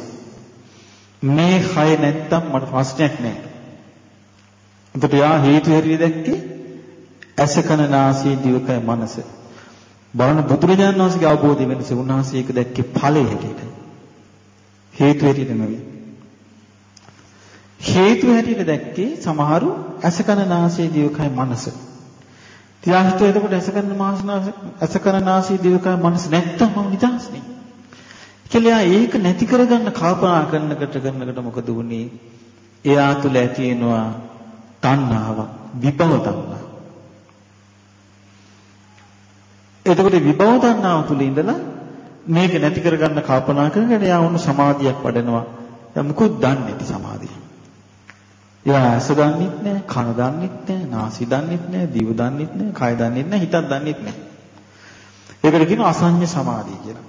මේ හය නැත්තම් මට ප්‍රශ්නයක් නැහැ. එතකොට යා හේතු හැටියට දැක්කේ ඇස කන නාසය දිවකය මනස. බලන්න බුදුරජාණන් වහන්සේගේ අවබෝධය වෙනස උන්වහන්සේ ඒක දැක්කේ ඵලයේ හැටියට. හේතු හැටියට නෙවෙයි. හේතු හැටියට දැක්කේ සමහරු අසකන නාසයේ දිවකයි මනස. තියාහිතෝ එතකොට අසකන මාසනාස අසකන නාසයේ දිවකයි මනස නැත්තම් මම නිදහස් නේ. කියලා ඒක නැති කරගන්න කල්පනා කරනකට කරනකට මොකද වුනේ? එයා තුල ඇති වෙනවා තණ්හාවක්, විභව තණ්හාව. එතකොට විභව තණ්හාව තුල ඉඳලා මේක නැති කරගන්න කල්පනා කරනකොට එයා වුණ සමාධියක් වඩනවා. දැන් මොකද දන්නේ නැති සමාධිය. එයා ඇස දන්නෙත් නැහැ, කන දන්නෙත් නැහැ, නාසය දන්නෙත් නැහැ, දිව දන්නෙත් නැහැ, කය දන්නෙත් නැහැ, හිතක් දන්නෙත් නැහැ. ඒකට කියනවා අසඤ්ඤ සමාධිය කියලා.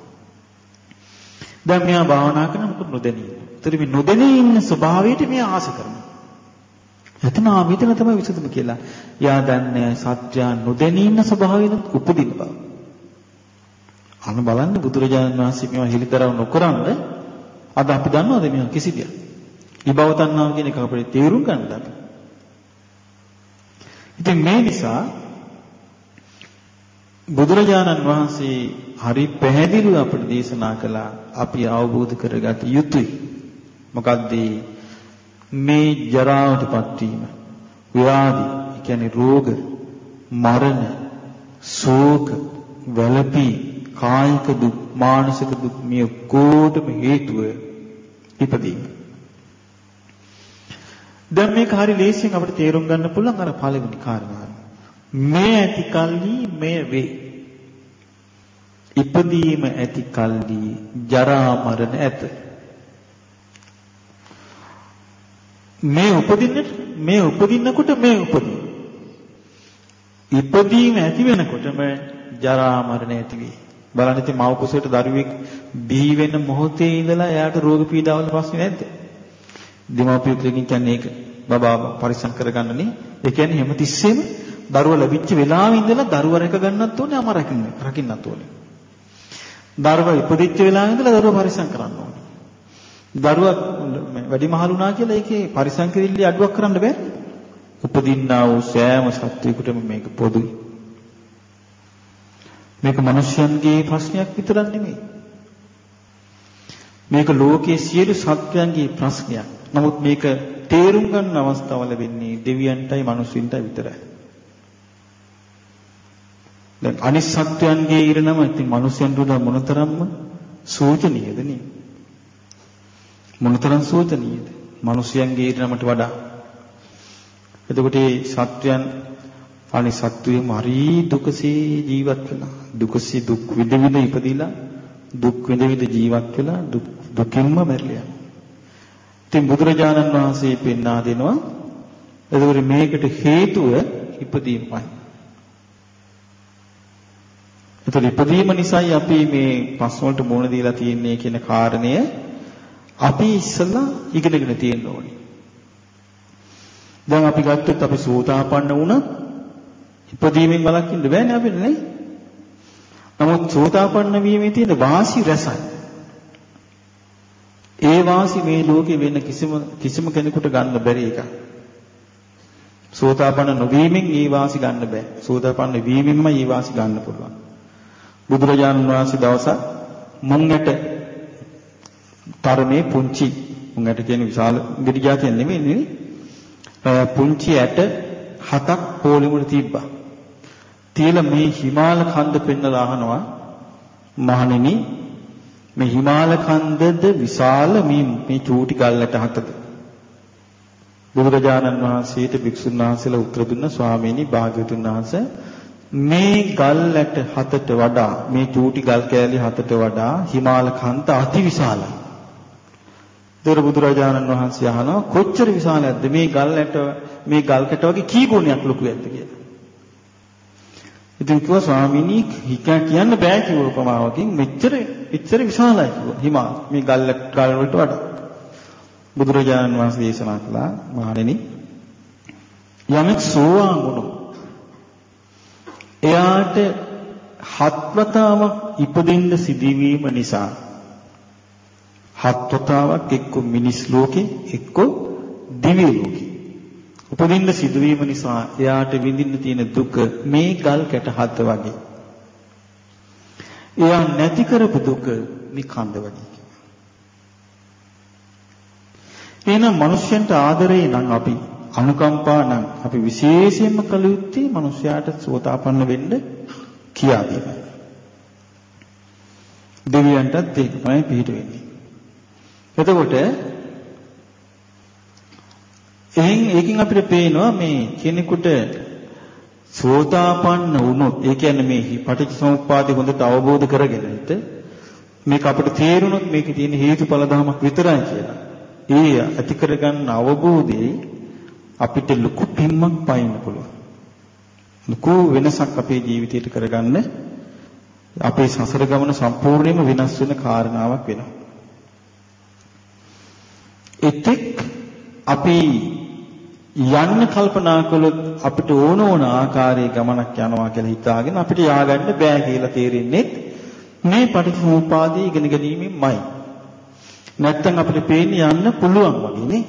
දැන් මෙයා භාවනා කරන මොකද නොදැනී. ඒතර මේ නොදැනී ඉන්න ස්වභාවයට මෙයා ආස කරනවා. එතන මෙතන තමයි විසඳුම කියලා. යා දන්නේ සත්‍ය නොදැනී ඉන්න ස්වභාවයෙන් උපදින බව. අන්න බලන්න බුදුරජාණන් වහන්සේ මේවා හෙලිදරව් නොකරනද අද අපි දන්නවද මේවා කිසි දෙයක්. විභව තණ්හාව කියන එක අපිට තේරුම් ගන්නද අපි. ඉතින් මේ නිසා බුදුරජාණන් වහන්සේ හරි පැහැදිලිව අපට දේශනා කළා අපි අවබෝධ කරගත යුතුයි. මොකද්ද මේ ජරාවටපත් වීම, ව්‍යාධි, කියන්නේ රෝග, මරණ, ශෝක, වැළපී, කායික දුක්, මානසික දුක් මේ ඔක්කොටම හේතුව ඉපදීම. දැන් මේක හරි ලේසියෙන් අපිට තේරුම් ගන්න පුළුවන් අර පළවෙනි කාරණාව. මේ ඇති කල්හි මේ වේ. ඉපදීම ඇති කල්හි ජරා මරණ ඇත. මේ උපදින්නට මේ උපදින්නකොට මේ උපදින. ඉපදීම ඇති වෙනකොටම ජරා මරණ ඇති වේ. බලන්න ඉතින් මව කුසයට දරුවෙක් බිහි වෙන මොහොතේ ඉඳලා එයාට රෝග පීඩාවල් ප්‍රශ්නේ නැද්ද? දෙමාපියෝ කියන්නේ ඒක බබා පරිස්සම් කරගන්නනේ. ඒ කියන්නේ හැමතිස්සෙම දරුවා ලැබිච්ච වෙලාවෙ ඉඳලා දරුවා රැක ගන්නත් ඕනේ අම රකින්න රකින්නත් ඕනේ. දරුවා ඉපදිච්ච වෙලාවෙ ඉඳලා දරුවා පරිස්සම් කරන්න ඕනේ. දරුවා වැඩිමහල් වුණා කියලා ඒකේ පරිස්සම් කිරිල්ල අඩුවක් කරන්න බෑ. උපදින්නා වූ සෑම සත්වයකටම මේක පොදුයි. මේක මිනිස්යන්ගේ ප්‍රශ්නයක් විතරක් නෙමෙයි. මේක ලෝකයේ සියලු සත්වයන්ගේ ප්‍රශ්නයක්. නමුත් මේක තේරුම් ගන්න අවස්ථාව ලැබෙන්නේ දෙවියන්ටයි මිනිස්සුන්ටයි විතරයි. දැන් අනිත් සත්වයන්ගේ ඉරණම ඉතින් මිනිස්යන්ට වඩා මොනතරම්ම සූචනීයද නේ? මොනතරම් සූචනීයද? මිනිස්යන්ගේ ඉරණමට වඩා. එතකොට මේ සත්වයන් අනිත් සත්වයම හරි දුකසේ ජීවත් වෙලා දුකසේ දුක් විඳ විඳ ඉපදිලා දුක් විඳ විඳ ජීවත් වෙලා දුකින්ම මැරිලා ඉතින් බුදුරජාණන් වහන්සේ පෙන්වා දෙනවා එතකොට මේකට හේතුව ඉපදීමයි. එතකොට ඉපදීම නිසායි අපි මේ පස් වලට මුණ දීලා තියෙන්නේ කියන කාරණය අපි ඉස්සලා ඉගෙනගෙන තියෙන්න ඕනේ. දැන් අපි ගත්තොත් අපි සෝතාපන්න වුණත් ඉපදීමෙන් වළක්ින්න බෑනේ අපිට නේ. නමුත් සෝතාපන්න වීමේ තියෙන වාසි රසයි. ඒ වාසි මේ ලෝකේ වෙන කිසිම කිසිම කෙනෙකුට ගන්න බැරි එකක්. සෝතාපන්න නොවීමෙන් ඒ වාසි ගන්න බෑ. සෝතාපන්න වීමෙන්ම ඒ වාසි ගන්න පුළුවන්. බුදුරජාණන් වහන්සේ දවසක් මුංගට තරමේ පුංචි මුංගට කියන විශාල ගෙඩි జాතියක් නෙමෙයි නෙමෙයි. පුංචි ඇට හතක් පොලිමුල තිබ්බා. තියලා මේ හිමාල කන්ද පෙන්නලා අහනවා මහණෙනි මේ හිමාල කන්දද විශාල මේ මේ චූටි ගල්ලට හතද බුදුරජාණන් වහන්සේට භික්ෂුන් වහන්සේලා උත්තර දුන්න ස්වාමීනි භාග්‍යවතුන් වහන්සේ මේ ගල්ලට හතට වඩා මේ චූටි ගල් කෑලි හතට වඩා හිමාල කන්ද අති විශාලයි. දොර බුදුරජාණන් වහන්සේ අහනවා කොච්චර විශාලයක්ද මේ ගල්ලට මේ ගල්කට වගේ කී ගුණයක් ලොකුයක්ද කියලා. ඉතින් කිව්වා ස්වාමීනි හිතා කියන්න බෑ කිව්ව උපමාවකින් මෙච්චර එච්චර විශාලයි කිව්වා හිමා මේ ගල් ගල් වලට වඩා බුදුරජාණන් වහන්සේ දේශනා කළා මහණෙනි යමෙක් සෝවාන් වුණොත් එයාට හත්වතාවක් ඉපදෙන්න සිදුවීම නිසා හත්වතාවක් එක්ක මිනිස් ලෝකේ එක්ක දිව්‍ය ලෝකේ උපදින්න සිදුවීම නිසා එයාට විඳින්න තියෙන දුක මේ ගල් කැට හත වගේ. එයා නැති කරපු දුක මේ කන්ද වගේ. එහෙනම් මිනිස්යන්ට ආදරේ නම් අපි අනුකම්පා නම් අපි විශේෂයෙන්ම කළ යුත්තේ මිනිස්යාට සෝතාපන්න වෙන්න කියා දීමයි. දෙවියන්ටත් ඒක තමයි පිහිට වෙන්නේ. එතකොට එහෙන් ඒකෙන් අපිට පේනවා මේ කෙනෙකුට සෝතාපන්න වුණොත් ඒ කියන්නේ මේ පටිච්චසමුප්පාදේ හොඳට අවබෝධ කරගෙන ඉත මේක අපිට තේරුණොත් මේකේ තියෙන හේතුඵල ධමයක් විතරයි කියලා. ඒ ඇති කරගන්න අවබෝධයේ අපිට ලොකු පිම්මක් පයින්න පුළුවන්. ලොකු වෙනසක් අපේ ජීවිතයට කරගන්න අපේ සසර ගමන සම්පූර්ණයෙන්ම වෙනස් වෙන කාරණාවක් වෙනවා. එතෙක් අපි යන්න කල්පනා කළොත් අපිට ඕන ඕන ආකාරයේ ගමනක් යනවා කියලා හිතාගෙන අපිට ය아가න්න බෑ කියලා තේරෙන්නේ මේ පටිච්චසමුපාදයේ ඉගෙන ගැනීමෙන්මයි. නැත්තම් අපිට පේන්නේ යන්න පුළුවන් වගේ නේ.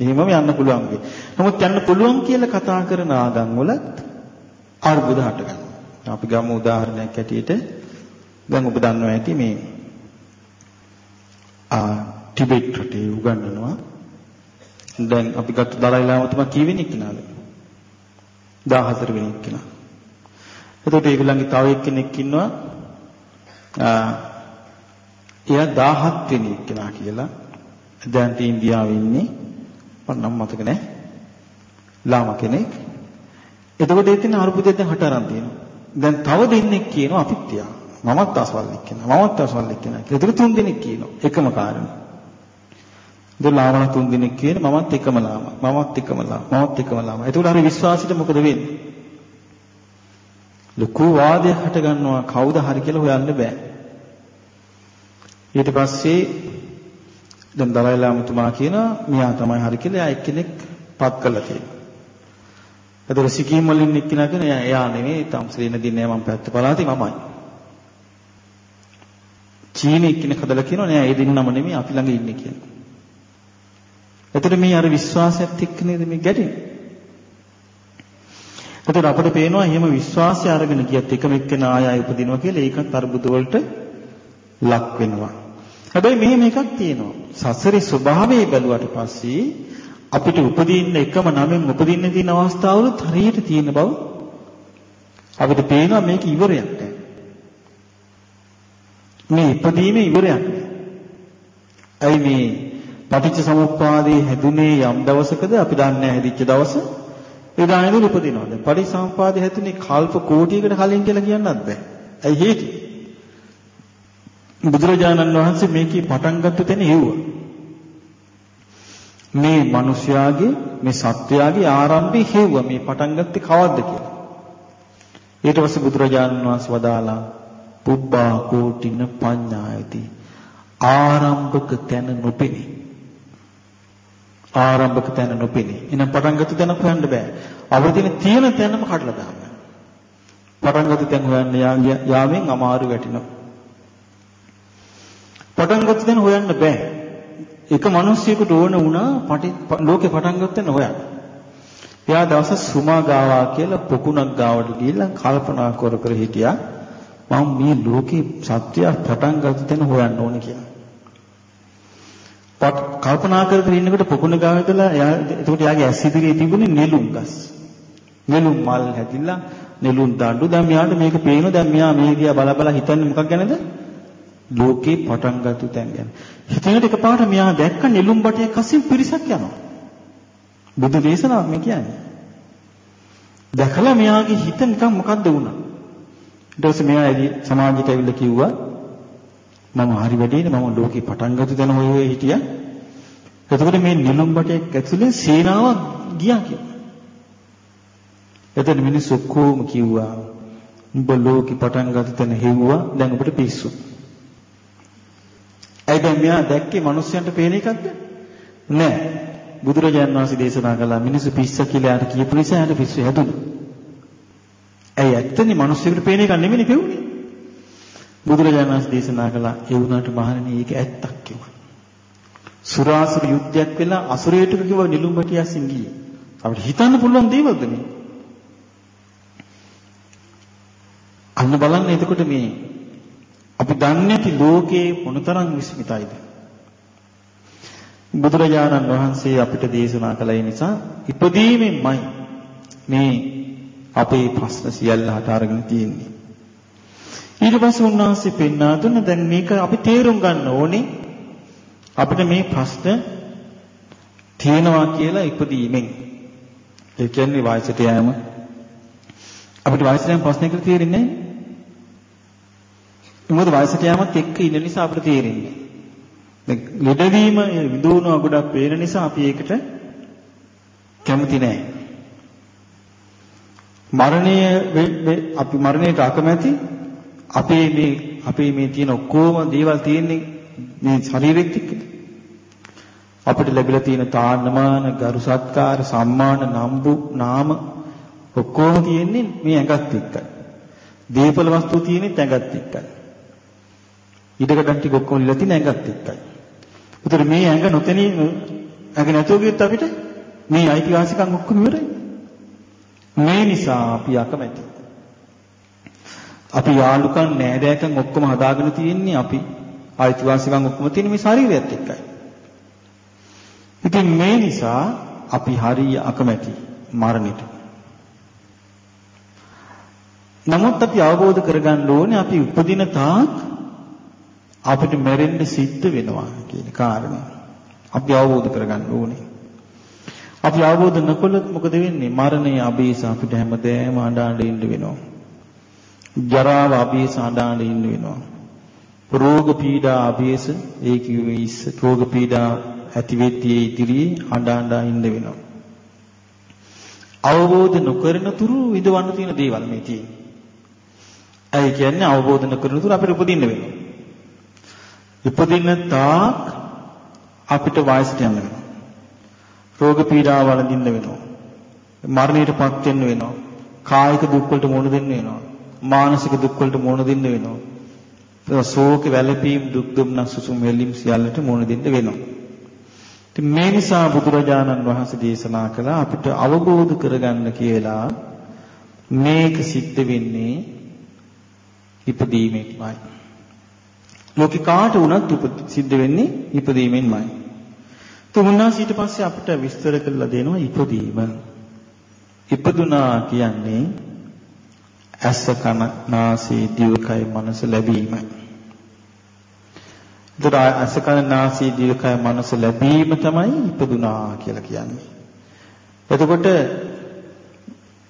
එහෙමම යන්න පුළුවන් වගේ. නමුත් යන්න පුළුවන් කියලා කතා කරන ආගම් වලත් අර්බුද හට ගන්නවා. අපි ගමු උදාහරණයක් ඇටියට දැන් ඔබ දන්නවා ඇති මේ ආ ටිබෙට් රටේ උගන්වනවා දැන් අපි ගත්ත දලයි ලාමතුමා කීවෙනෙක් කෙනාද? 14 වෙනෙක් කෙනා. එතකොට ඒගොල්ලන්ගේ තව එක්කෙනෙක් ඉන්නවා. එයා 17 වෙනෙක් කෙනා කියලා. දැන් ඉන්දියාවේ ඉන්නේ. මම නම් මතක නැහැ ලාම කෙනෙක්. එතකොට ඒ තියෙන අරුපුදේ දැන් හට අරන් තියෙනවා. දැන් තව දෙන්නෙක් කියනවා අපිත් තියා මමත් අසවල් එක්කෙනා මමත් අසවල් එක්කෙනා කියලා. එතකොට තුන් දෙනෙක් කියනවා. එකම කාරණා. ඉතින් ලාමන තුන් දෙනෙක් කියන මමත් එකම ලාම. මමත් එකම ලාම. මමත් එකම ලාම. එතකොට අර විශ්වාසිත මොකද වෙන්නේ? ලොකු වාදයක් හට ගන්නවා කවුද හරි කියලා හොයන්න බෑ. ඊට පස්සේ දැන් දලයි ලාමතුමා කියනවා මෙයා තමයි හරි කියලා එයා එක්කෙනෙක් පත් කළා කියලා. එතකොට සිකීම් වලින් එක්කිනා කියන එයා නෙමෙයි තම්ස්ලීන දින්නේ මම පැත්ත පළාතේ මමයි. චීනෙ එක්කෙනෙක් හදලා කියනවා නෑ ඒ දින්නම නෙමෙයි අපි ළඟ ඉන්නේ කියලා. එතකොට මේ අර විශ්වාසයත් එක්ක නේද මේ ගැටෙන්නේ. එතකොට අපිට පේනවා එහෙම විශ්වාසය අරගෙන කියත් එකම එක්කෙනා ආය ආය උපදිනවා කියලා ඒකත් අර්බුද වලට ලක් වෙනවා. හැබැයි මෙහෙම එකක් තියෙනවා. සසරේ ස්වභාවය බැලුවට පස්සේ අපිට උපදින්න එකම නමෙන් උපදින්න තියෙන අවස්ථාවලුත් හරියට තියෙන බව අපිට පේනවා මේක ඉවරයක් නෑ. මේ ඉපදීමේ ඉවරයක් නෑ. ඇයි මේ පටිච්ච සමුප්පාදේ හැදුනේ යම් දවසකද අපි දන්නේ හැදිච්ච දවස ඒ දානෙදි උපදිනවා. දැන් පටිච්ච සමුප්පාදේ හැදුනේ කල්ප කෝටියකට කලින් කියලා කියන්නත් බෑ. ඇයි හේතුව? බුදුරජාණන් වහන්සේ මේකේ පටන් ගත්ත තැන එව්වා. මේ මිනිස්යාගේ මේ සත්වයාගේ ආරම්භය හේව්වා මේ පටන් ගත්තේ කවද්ද කියලා. ඊට පස්සේ බුදුරජාණන් වහන්සේ වදාලා පුබ්බා කෝටින පඤ්ඤායති ආරම්භක තැන නොපෙනේ. ආරම්භක තැන නොපෙනේ. එහෙනම් පටන් ගත්ත තැන හොයන්න බෑ. අවදින තියෙන තැනම කඩලා දාන්න. පටන් ගත්ත තැන හොයන්න යාමෙන් අමාරු වැටෙනවා. පටන් ගත්ත තැන හොයන්න බෑ. එක මිනිසියෙකුට ඕන වුණා ලෝකේ පටන් ගත්ත තැන හොයන්න. එයා දවස සුමා ගාවා කියලා පොකුණක් ගාවට ගිහිල්ලා කල්පනා කර කර හිටියා මම මේ ලෝකේ සත්‍ය පටන් ගත්ත තැන හොයන්න ඕනේ කියලා. කල්පනා කර කර ඉන්නකොට පොකුණ ගාව ඉඳලා එයා එතකොට එයාගේ ඇස් ඉදිරියේ තිබුණේ නෙළුම් ගස්. නෙළුම් මල් හැදිලා නෙළුම් දඬු දැන් මෙයාට මේක පේනවා දැන් මෙයා මේ දිහා බල බල හිතන්නේ මොකක් ගැනද? ලෝකේ පටන් ගත්ත තැන් ගැන. හිතේට එකපාරට මෙයා දැක්ක නෙළුම් බටයක් අසින් පිරිසක් යනවා. බුදු දේශනාවක් මේ කියන්නේ. දැකලා මෙයාගේ හිත නිකන් මොකද්ද වුණා? ඊට පස්සේ මෙයා ඇදී සමාජයට ඇවිල්ලා කිව්වා මම හරි වැඩේනේ මම ලෝකේ පටන් ගත්ත තැන හොය හොය හිටියා. එතකොට මේ නිලුම් බටයක් ඇතුලේ සේනාවක් ගියා කියලා. එතන මිනිස්සු ඔක්කොම කිව්වා උඹ ලෝකේ පටන් ගත්ත තැන හෙව්වා දැන් ඔබට පිස්සු. ඇයි දැන් මෙයා දැක්කේ මිනිස්යන්ට පේන එකක්ද? නෑ. බුදුරජාණන් වහන්සේ දේශනා කළා මිනිස්සු පිස්ස කියලා යාට කියපු නිසා යාට පිස්සු හැදුණා. ඇයි ඇත්තනේ මිනිස්සුන්ට පේන එක නෙමෙයි පෙවුනේ. බුදුරජාණන් වහන්සේ දේශනා කළා ඒ වුණාට මහණෙනි ඒක ඇත්තක් කිව්වා. සුරාසුර යුද්ධයක් වෙලා අසුරයට කිව්ව නිලුම්බටියසින් ගියේ. අපිට හිතන්න පුළුවන් දේවල්ද මේ? අන්න බලන්න එතකොට මේ අපි දන්නේ නැති ලෝකේ මොනතරම් විස්මිතයිද? බුදුරජාණන් වහන්සේ අපිට දේශනා කළ නිසා ඉපදීමෙන්මයි මේ අපේ ප්‍රශ්න සියල්ල හට අරගෙන තියෙන්නේ. ඊට පස්සේ උන්වහන්සේ පෙන්වා දුන්න දැන් මේක අපි තේරුම් ගන්න ඕනේ අපිට මේ ප්‍රශ්න තියෙනවා කියලා ඉපදීමෙන්. ඒ කියන්නේ වයසට යෑම. අපිට වයසට යෑම ප්‍රශ්නයකට තේරෙන්නේ නැහැ. මොකද වයසට යෑමත් එක්ක ඉන්න නිසා අපිට තේරෙන්නේ දැන් ලෙඩවීම විඳුණුව ගොඩක් පේන නිසා අපි ඒකට කැමති නැහැ. මරණය අපි මරණයට අකමැති අපේ මේ අපේ මේ තියෙන ඔක්කොම දේවල් තියෙන්නේ මේ ශරීරෙත් එක්ක. අපිට ලැබිලා තියෙන තාන්නමාන, ගරු සත්කාර, සම්මාන, නම්බු, නාම ඔක්කොම තියෙන්නේ මේ ඇඟත් එක්කයි. දීපල වස්තු තියෙන්නේ ඇඟත් එක්කයි. ඉඩකඩම් ටික ඔක්කොම ඉලා තියෙන ඇඟත් එක්කයි. උතර මේ ඇඟ නොතෙනී ඇඟ නැතුව ගියොත් අපිට මේ අයිතිවාසිකම් ඔක්කොම ඉවරයි. මේ නිසා අපි අකමැතියි. අපි යාළුකම් නෑදෑකම් ඔක්කොම හදාගෙන තියෙන්නේ අපි ආයිතිවාසිකම් ඔක්කොම තියෙන මේ ශරීරයත් එක්කයි. ඉතින් මේ නිසා අපි හරිය අකමැති මරණයට. නමුත් අපි අවබෝධ කරගන්න ඕනේ අපි උපදින තාක් අපිට මැරෙන්න සිද්ධ වෙනවා කියන කාරණය. අපි අවබෝධ කරගන්න ඕනේ. අපි අවබෝධ නොකළොත් මොකද වෙන්නේ? මරණය අභීස අපිට හැමදේම අඬ ඉන්න වෙනවා. ජරාව අභීස අඬ ඉන්න වෙනවා. රෝග පීඩා අභීස ඒ කිව්වේ ඉස්ස රෝග පීඩා ඇති වෙද්දී ඉදිරියේ අඬ අඬ ඉන්න වෙනවා. අවබෝධ නොකරන තුරු විඳවන්න තියෙන දේවල් මේ තියෙන්නේ. ඒ කියන්නේ අවබෝධ නොකරන තුරු අපිට උපදින්න වෙනවා. උපදින්න තාක් අපිට වයසට යන්න වෙනවා. රෝග පීඩා වළඳින්න වෙනවා. මරණයටපත් වෙන්න වෙනවා. කායික දුක් වලට මුහුණ දෙන්න වෙනවා. මානසික දුක් වලට මුහුණ දෙන්න වෙනවා. ශෝක වැළපීම් දුක් දුම්නස් සුසුම් වෙලීම් සියල්ලට මුහුණ දෙන්න වෙනවා. ඉතින් මේ නිසා බුදුරජාණන් වහන්සේ දේශනා කළා අපිට අවබෝධ කරගන්න කියලා මේක සිද්ධ වෙන්නේ ඉපදීමෙන්මයි. ලෝකේ කාට වුණත් සිද්ධ වෙන්නේ ඉපදීමෙන්මයි. තුමුන්නාස ඊට පස්සේ අපිට විස්තර කරලා දෙනවා ඉපදීම. ඉපදුනා කියන්නේ ඇස කන නාසය දිවකය මනස ලැබීම. ඒතර ඇස කන නාසය දිවකය මනස ලැබීම තමයි ඉපදුනා කියලා කියන්නේ. එතකොට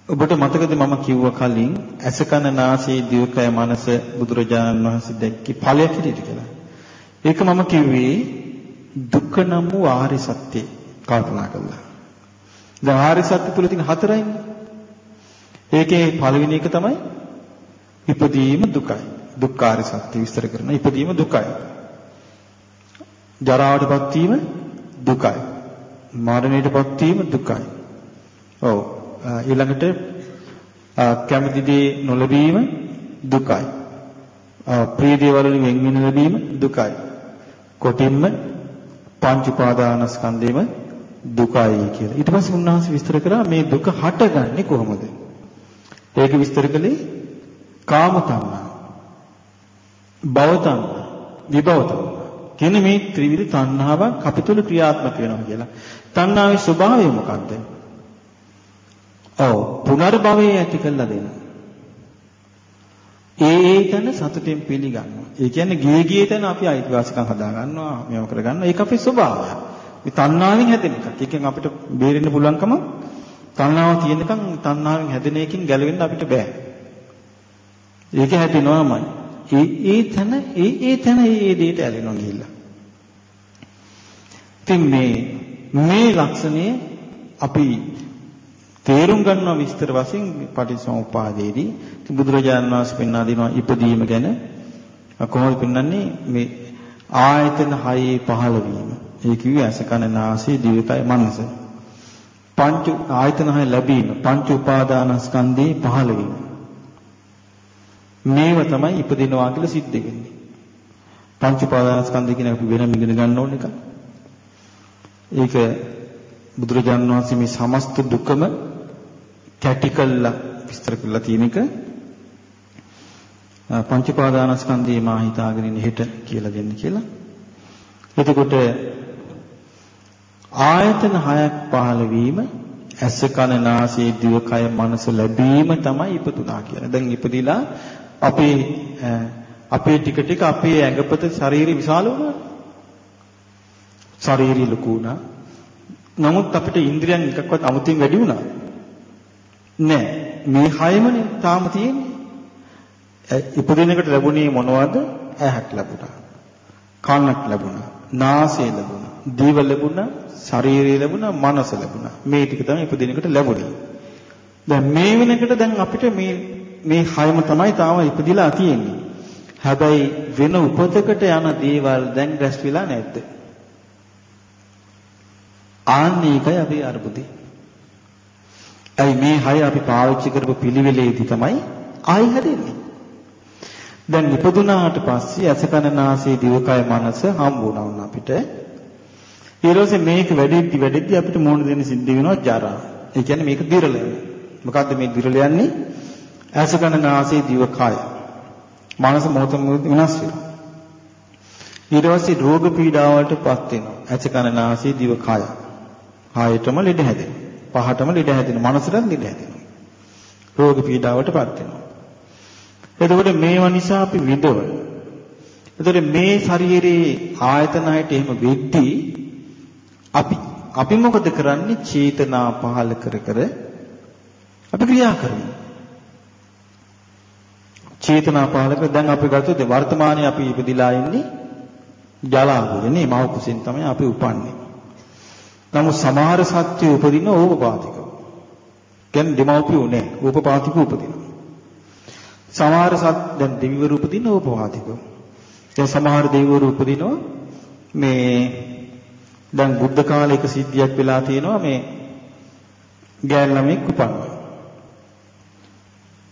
ඔබට මතකද මම කිව්ව කලින් ඇස කන නාසය දිවකය මනස බුදුරජාණන් වහන්සේ දැක්කේ ඵලයක් විදිහට කියලා. ඒක මම කිව්වේ දුක්ඛ නම් වූ ආර්ය සත්‍ය කල්පනා කළා. දැන් ආර්ය සත්‍ය තුල තියෙන හතරයිනේ. ඒකේ පළවෙනි එක තමයි ඉපදීම දුකයි. දුක්ඛාර සත්‍ය විස්තර කරන ඉපදීම දුකයි. ජරාවටපත් වීම දුකයි. මරණයටපත් වීම දුකයි. ඔව් ඊළඟට කැමති දේ නොලැබීම දුකයි. ප්‍රිය දේවල් වලින් වෙන් වෙන ලැබීම දුකයි. කොටින්ම පංච උපාදානස්කන්ධෙම දුකයි කියලා. ඊට පස්සේ උන්වහන්සේ විස්තර කරා මේ දුක හටගන්නේ කොහොමද? ඒක විස්තර කළේ කාම තණ්හා. භව තණ්හා, විභව තණ්හා. කියන මේ ත්‍රිවිධ තණ්හාවක් අපි තුල ක්‍රියාත්මක වෙනවා කියලා. තණ්හාවේ ස්වභාවය මොකක්ද? ඔව් පුනර්භවය ඇති කළා දෙන. ඒ ඒ තැන සතුටෙන් පිළිගන්නවා. ඒ කියන්නේ ගියේ ගියේ තැන අපි අයිතිවාසිකම් හදා ගන්නවා, මේව කර ගන්නවා. ඒක අපේ ස්වභාවය. මේ තණ්හාවෙන් හැදෙන එකක්. ඒකෙන් අපිට බේරෙන්න පුළුවන්කම තණ්හාව තියෙනකන් තණ්හාවෙන් හැදෙන එකකින් ගැලවෙන්න අපිට බෑ. ඒක හැදෙනවාමයි. ඒ ඒ තැන ඒ ඒ තැන ඒ ඒ දෙයට ඇලෙනවා ගිහිල්ලා. ඉතින් මේ මේ ලක්ෂණය අපි තේරුම් ගන්නවා විස්තර වශයෙන් පටිච්චසමුපාදයේදී බුදුරජාණන් වහන්සේ පෙන්වා දෙනවා ඉපදීම ගැන කොහොමද පෙන්වන්නේ මේ ආයතන හයේ පහළ වීම. ඒ කිව්වේ අස කන නාසය දිවකය මනස. පංච ආයතන හය ලැබීම පංච උපාදානස්කන්ධේ පහළ වීම. මේව තමයි ඉපදිනවා කියලා සිද්ධ වෙන්නේ. පංච උපාදානස්කන්ධය කියන අපි වෙනම ඉගෙන ගන්න ඕන එක. ඒක බුදුරජාණන් වහන්සේ මේ සමස්ත දුකම කැටි කළා විස්තර කරලා තියෙන එක පංච උපාදානස්කන්ධේ මා හිතාගෙන ඉන්න හෙට කියලා දෙන්න කියලා. එතකොට ආයතන හයක් පහළ වීම ඇස කන නාසය දිවකය මනස ලැබීම තමයි ඉපදුනා කියලා. දැන් ඉපදිලා අපේ අපේ ටික ටික අපේ ඇඟපත ශරීරය විශාල වුණා. ශරීරය ලොකු වුණා. නමුත් අපිට ඉන්ද්‍රියන් එකක්වත් අමුතින් වැඩි වුණා. නෑ. මේ හයමනේ තාම තියෙන්නේ. ඉපදිනකට ලැබුණේ මොනවද? ඇහක් ලැබුණා. කනක් ලැබුණා. නාසය ලැබුණා. දිව ලැබුණා. ශරීරය ලැබුණා. මනස ලැබුණා. මේ ටික තමයි ඉපදිනකට ලැබුණේ. දැන් මේ වෙනකොට දැන් අපිට මේ මේ හයම තමයි තාම ඉපදිලා තියෙන්නේ. හැබැයි වෙන උපතකට යන දේවල් දැන් රැස් වෙලා නැද්ද? ආන්නේකයි අපි අරුබුදේ. ඇයි මේ හය අපි පාවිච්චි කරපු පිළිවෙලේදී තමයි ආයි හැදෙන්නේ. දැන් ඉපදුනාට පස්සේ ඇස කන නාසය දිවකය මනස හම්බ වුණා අපිට. ඊළඟට මේක වැඩිද්දි වැඩිද්දි අපිට මොන දෙන්න සිද්ධ වෙනවා ජරා. ඒ කියන්නේ මේක දිරල යනවා. මොකද්ද මේ දිරල යන්නේ? ඇස කන නාසය දිවකය. මනස මොහොත මොහොත වෙනස් වෙනවා. ඊට පස්සේ රෝග පීඩාවලටපත් වෙනවා. ඇස කන නාසය දිවකය. කායයටම ලෙඩ හැදෙනවා. පහටම ලෙඩ හැදෙනවා. මනසටත් ලෙඩ හැදෙනවා. රෝග පීඩාවටපත් වෙනවා. එතකොට මේවා නිසා අපි විඳවන. එතකොට මේ ශරීරයේ ආයතන හයට එහෙම වෙද්දී අපි අපි මොකද කරන්නේ? චේතනා පහල කර කර අපි ක්‍රියා කරනවා. චේතනා පහල කර දැන් අපි ගත්තොත් වර්තමානයේ අපි ඉපදිලා ඉන්නේ ජලාගුවේ නේ මව කුසෙන් තමයි අපි උපන්නේ. නමුත් සමහර සත්‍ය උපදින ඕපපාතිකව. කියන්නේ දෙමව්පියෝ නෑ ඕපපාතිකව උපදිනවා. සමහර සත් දැන් දෙවිවරු උපදින ඕපපාතිකව. දැන් සමහර දෙවිවරු උපදිනවා මේ දැන් බුද්ධ කාලේ එක සිද්ධියක් වෙලා තියෙනවා මේ ගෑන් ළමෙක් උපන්නා.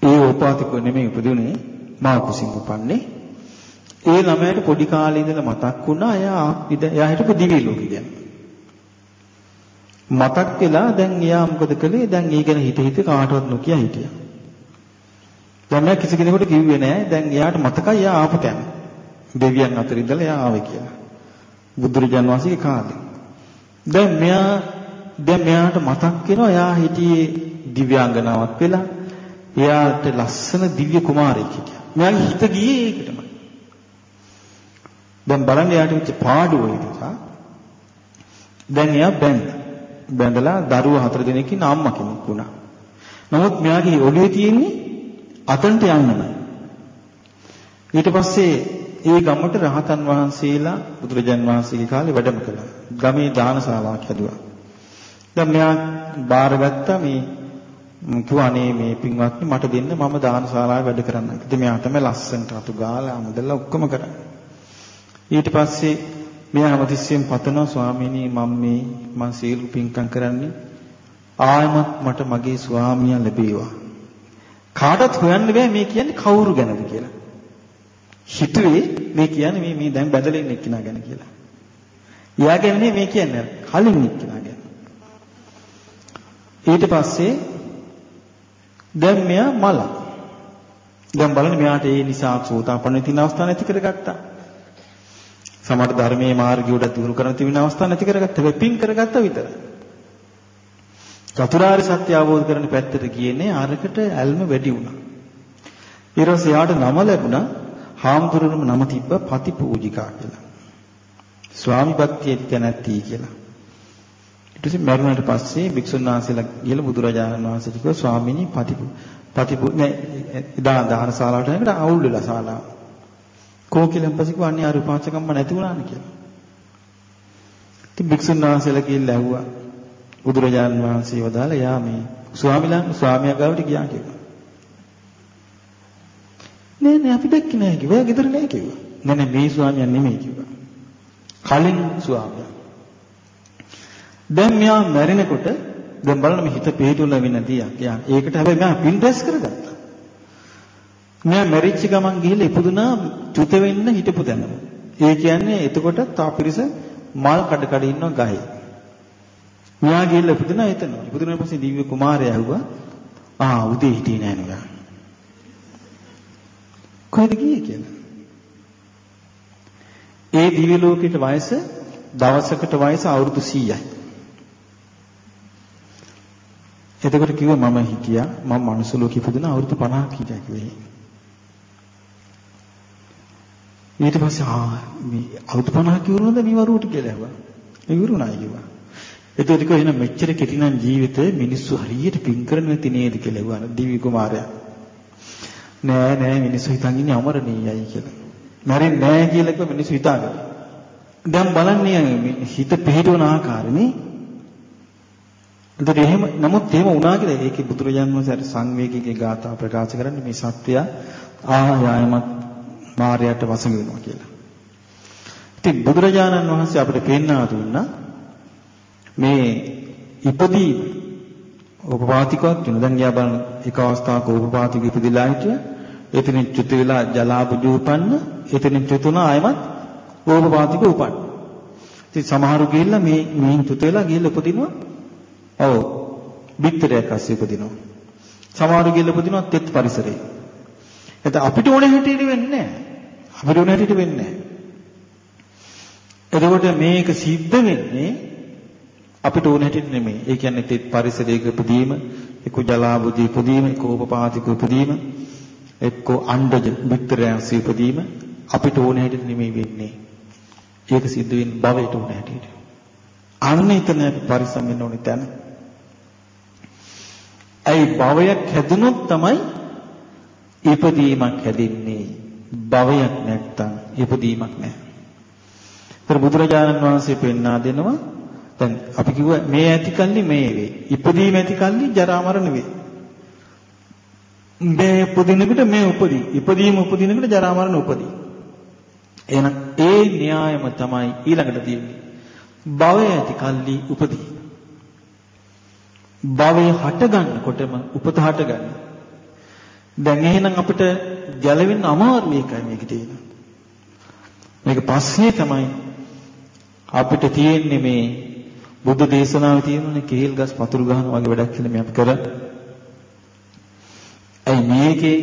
ඒ ඕපාතිකව නෙමෙයි උපදිනේ මා කුසින් උපන්නේ. ඒ ළමයාට පොඩි කාලේ ඉඳලා මතක් වුණා එයා එයා හිටපු දිවි ලෝකෙ ගැන. මතක් වෙලා දැන් එයා මොකද කළේ? දැන් ඒ ගැන හිත හිත කාටවත් නොකිය හිටියා. දැන් මම කිසි කෙනෙකුට කිව්වේ නෑ. දැන් එයාට මතකයි එයා ආපු තැන. දෙවියන් අතර ඉඳලා එයා ආවේ කියලා. බුදුරජාන් වහන්සේගේ කාලේ. දැන් මෙයා දැන් මෙයාට මතක් වෙනවා එයා හිටියේ දිව්‍යාංගනාවක් වෙලා. එයාට ලස්සන දිව්‍ය කුමාරයෙක් හිටියා. මෙයාගේ හිත ගියේ ඒකටම. දැන් බලන්න එයාට වෙච්ච පාඩුව නිසා දැන් එයා බැඳ. බැඳලා දරුවෝ හතර දෙනෙක්ගේ අම්මා කෙනෙක් වුණා. නමුත් මෙයාගේ ඔළුවේ තියෙන්නේ අතන්ට යන්නමයි. ඊට පස්සේ ඒ ගමට රහතන් වහන්සේලා බුදුරජාන් වහන්සේගේ කාලේ වැඩම කළා. ගමේ දානශාලාවක් හැදුවා. දැන් මෙයා බාරගත්තා මේ කිව්වා අනේ මේ පින්වත්නි මට දෙන්න මම දානශාලාවේ වැඩ කරන්න. ඉතින් මෙයා තමයි ලස්සනට අතු ගාලා අමුදලා ඔක්කොම කරන්නේ. ඊට පස්සේ මෙයා හැමතිස්සෙම පතනවා ස්වාමීනි මම මේ මං සීල පින්කම් කරන්නේ ආයමත් මට මගේ ස්වාමියා ලැබේවා. කාටවත් හොයන්න බෑ මේ කියන්නේ කවුරු ගැනද කියලා. හිතුවේ මේ කියන්නේ මේ මේ දැන් බැඳලා ඉන්න එක්කිනා ගැන කියලා. එයා ගැන මේ කියන්නේ කලින් එක්කිනා ගැන. ඊට පස්සේ දැන් මෙයා මල. දැන් බලන්න මෙයාට ඒ නිසා සෝතාපන්න තියෙන අවස්ථාව නැති කරගත්තා. සමහර ධර්මයේ මාර්ගය උඩ දිනු කරන තිබෙන අවස්ථා නැති කරගත්ත. හැබැයි පින් කරගත්ත විතරයි. චතුරාර්ය සත්‍ය අවබෝධ කරන පැත්තට ගියනේ අරකට ඇල්ම වැඩි වුණා. ඊට යාට නම ලැබුණා හාමුදුරුවෝම නම තිබ්බ පතිපූජිකා කියලා. ස්වාමි භක්තිය තැනැත්ති කියලා. ඊට පස්සේ මරුණාට පස්සේ භික්ෂුන් වහන්සේලා ගිහලා බුදුරජාණන් වහන්සේට කිව්වා ස්වාමීනි පතිපු පතිපු නේ දා දාන ශාලාවට යනකොට අවුල් වෙලා ශාලාව. කෝ කියලා පස්සේ කිව්වා අනේ අර උපාසකම්ම නැති වුණානේ කියලා. ඉතින් භික්ෂුන් වහන්සේලා කියලා ඇහුවා බුදුරජාන් වහන්සේ වදාලා යා මේ ස්වාමිලා ස්වාමියා ගාවට ගියා කියලා. නෑ නෑ අපි දැක්කේ නෑ කිව්වා. එයා ගෙදර නෑ කිව්වා. නෑ නෑ මේ ස්වාමියා නෙමෙයි කිව්වා. කලින් ස්වාමියා. දැන් මෙයා මැරෙනකොට දැන් බලන්න මේ හිත පිටුල වෙන දියක්. යා ඒකට හැබැයි මම පින් රැස් කරගත්තා. මෙයා මැරිච්ච ගමන් ගිහිල්ලා ඉපදුනා චුත වෙන්න හිටපු තැන. ඒ කියන්නේ එතකොට තාපිරිස මල් කඩ කඩ ඉන්නවා ගහේ. මෙයා ගිහිල්ලා ඉපදුනා එතන. ඉපදුනාට පස්සේ දිව්‍ය කුමාරයා ඇහුවා ආ උදේ හිටියේ නෑ නේද? කොහෙද ගියේ කියලා. ඒ දිව්‍ය ලෝකෙට වයස දවසකට වයස අවුරුදු 100යි. එතකොට කිව්වා මම හිටියා මම මනුස්ස ලෝකෙ ඉපදුනා අවුරුදු 50ක් හිටියා කිව්වේ. ඊට පස්සේ ආ මේ අවුරුදු 50 කිවුරුනද මේ වරුවට කියලා ඇහුවා. මේ විරුණායි කිව්වා. එතකොට කිව්වා එහෙනම් මෙච්චර කෙටිනම් ජීවිතේ මිනිස්සු හරියට පින් කරන නැති නේද කියලා ඇහුවා දිවි කුමාරයා. නෑ නෑ මිනිස්සු හිතන් ඉන්නේ අමරණීයයි කියලා. මැරෙන්නේ නෑ කියලා කිව්ව මිනිස්සු හිතාගෙන. දැන් බලන්නේ හිත පිහිටවන ආකාරනේ. එතකොට එහෙම නමුත් එහෙම වුණා කියලා ඒකේ බුදුරජාණන් වහන්සේ සංවේගීගේ ගාථා ප්‍රකාශ කරන්නේ මේ සත්‍යය ආයාමත් මායයට වසඟ වෙනවා කියලා. ඉතින් බුදුරජාණන් වහන්සේ අපිට පෙන්වා දුන්නා මේ ඉපදී උපපාතිකවත් වෙන දැන් යා බලන්න එක අවස්ථාවක උපපාතික ඉපදිලා හිටිය එතනින් චුත වෙලා ජලාබුජූපන්න එතනින් චුතුණා ආයමත් උපපාතික උපන්න. ඉතින් සමහරු ගිහිල්ලා මේ මේන් චුත වෙලා ගිහිල්ලා උපදිනවා. ඔව්. බිත්තරයක් අස්සේ උපදිනවා. සමහරු ගිහිල්ලා උපදිනවා තෙත් පරිසරේ. එතන අපිට ඕනේ හැටියට වෙන්නේ නැහැ. අපිට ඕනේ හැටියට වෙන්නේ නැහැ. එතකොට මේක සිද්ධ වෙන්නේ අපිට ඕන හැටියට නෙමෙයි. ඒ කියන්නේ තෙත් පරිසරයක උපදීම, එක්ක ජලාබුදී උපදීම, එක්ක ඕපපාතික උපදීම, එක්ක අණ්ඩජ වික්තරයන්සී උපදීම අපිට ඕන හැටියට නෙමෙයි වෙන්නේ. ඒක සිද්ධ වෙන්නේ භවයට ඕන හැටියට. අන්න එතන පරිසම් වෙන්න ඕනේ තැන. ඇයි භවයක් හැදුනොත් තමයි ඉපදීමක් හැදින්නේ. භවයක් නැත්තම් ඉපදීමක් නැහැ. ඒතර බුදුරජාණන් වහන්සේ පෙන්වා දෙනවා දැන් අපි කිව්වා මේ ඇති කල්ලි මේ වේ. ඉපදීම ඇති කල්ලි ජරා මරණ වේ. මේ උපදිනකොට මේ උපදී. ඉපදීම උපදිනකොට ජරා මරණ උපදී. එහෙනම් ඒ න්‍යායම තමයි ඊළඟට තියෙන්නේ. භවය ඇති කල්ලි උපදී. භවය හට ගන්නකොටම උපත හට ගන්න. දැන් එහෙනම් අපිට ගැලවෙන්න අමාරු එකයි මේක තියෙන. මේක පස්සේ තමයි අපිට තියෙන්නේ මේ බුද්ධ දේශනාවේ තියෙනුනේ කේල් ගස් පතුරු ගහනවා වගේ වැඩක් කියලා මේ අපි කර. ඇයි මේකේ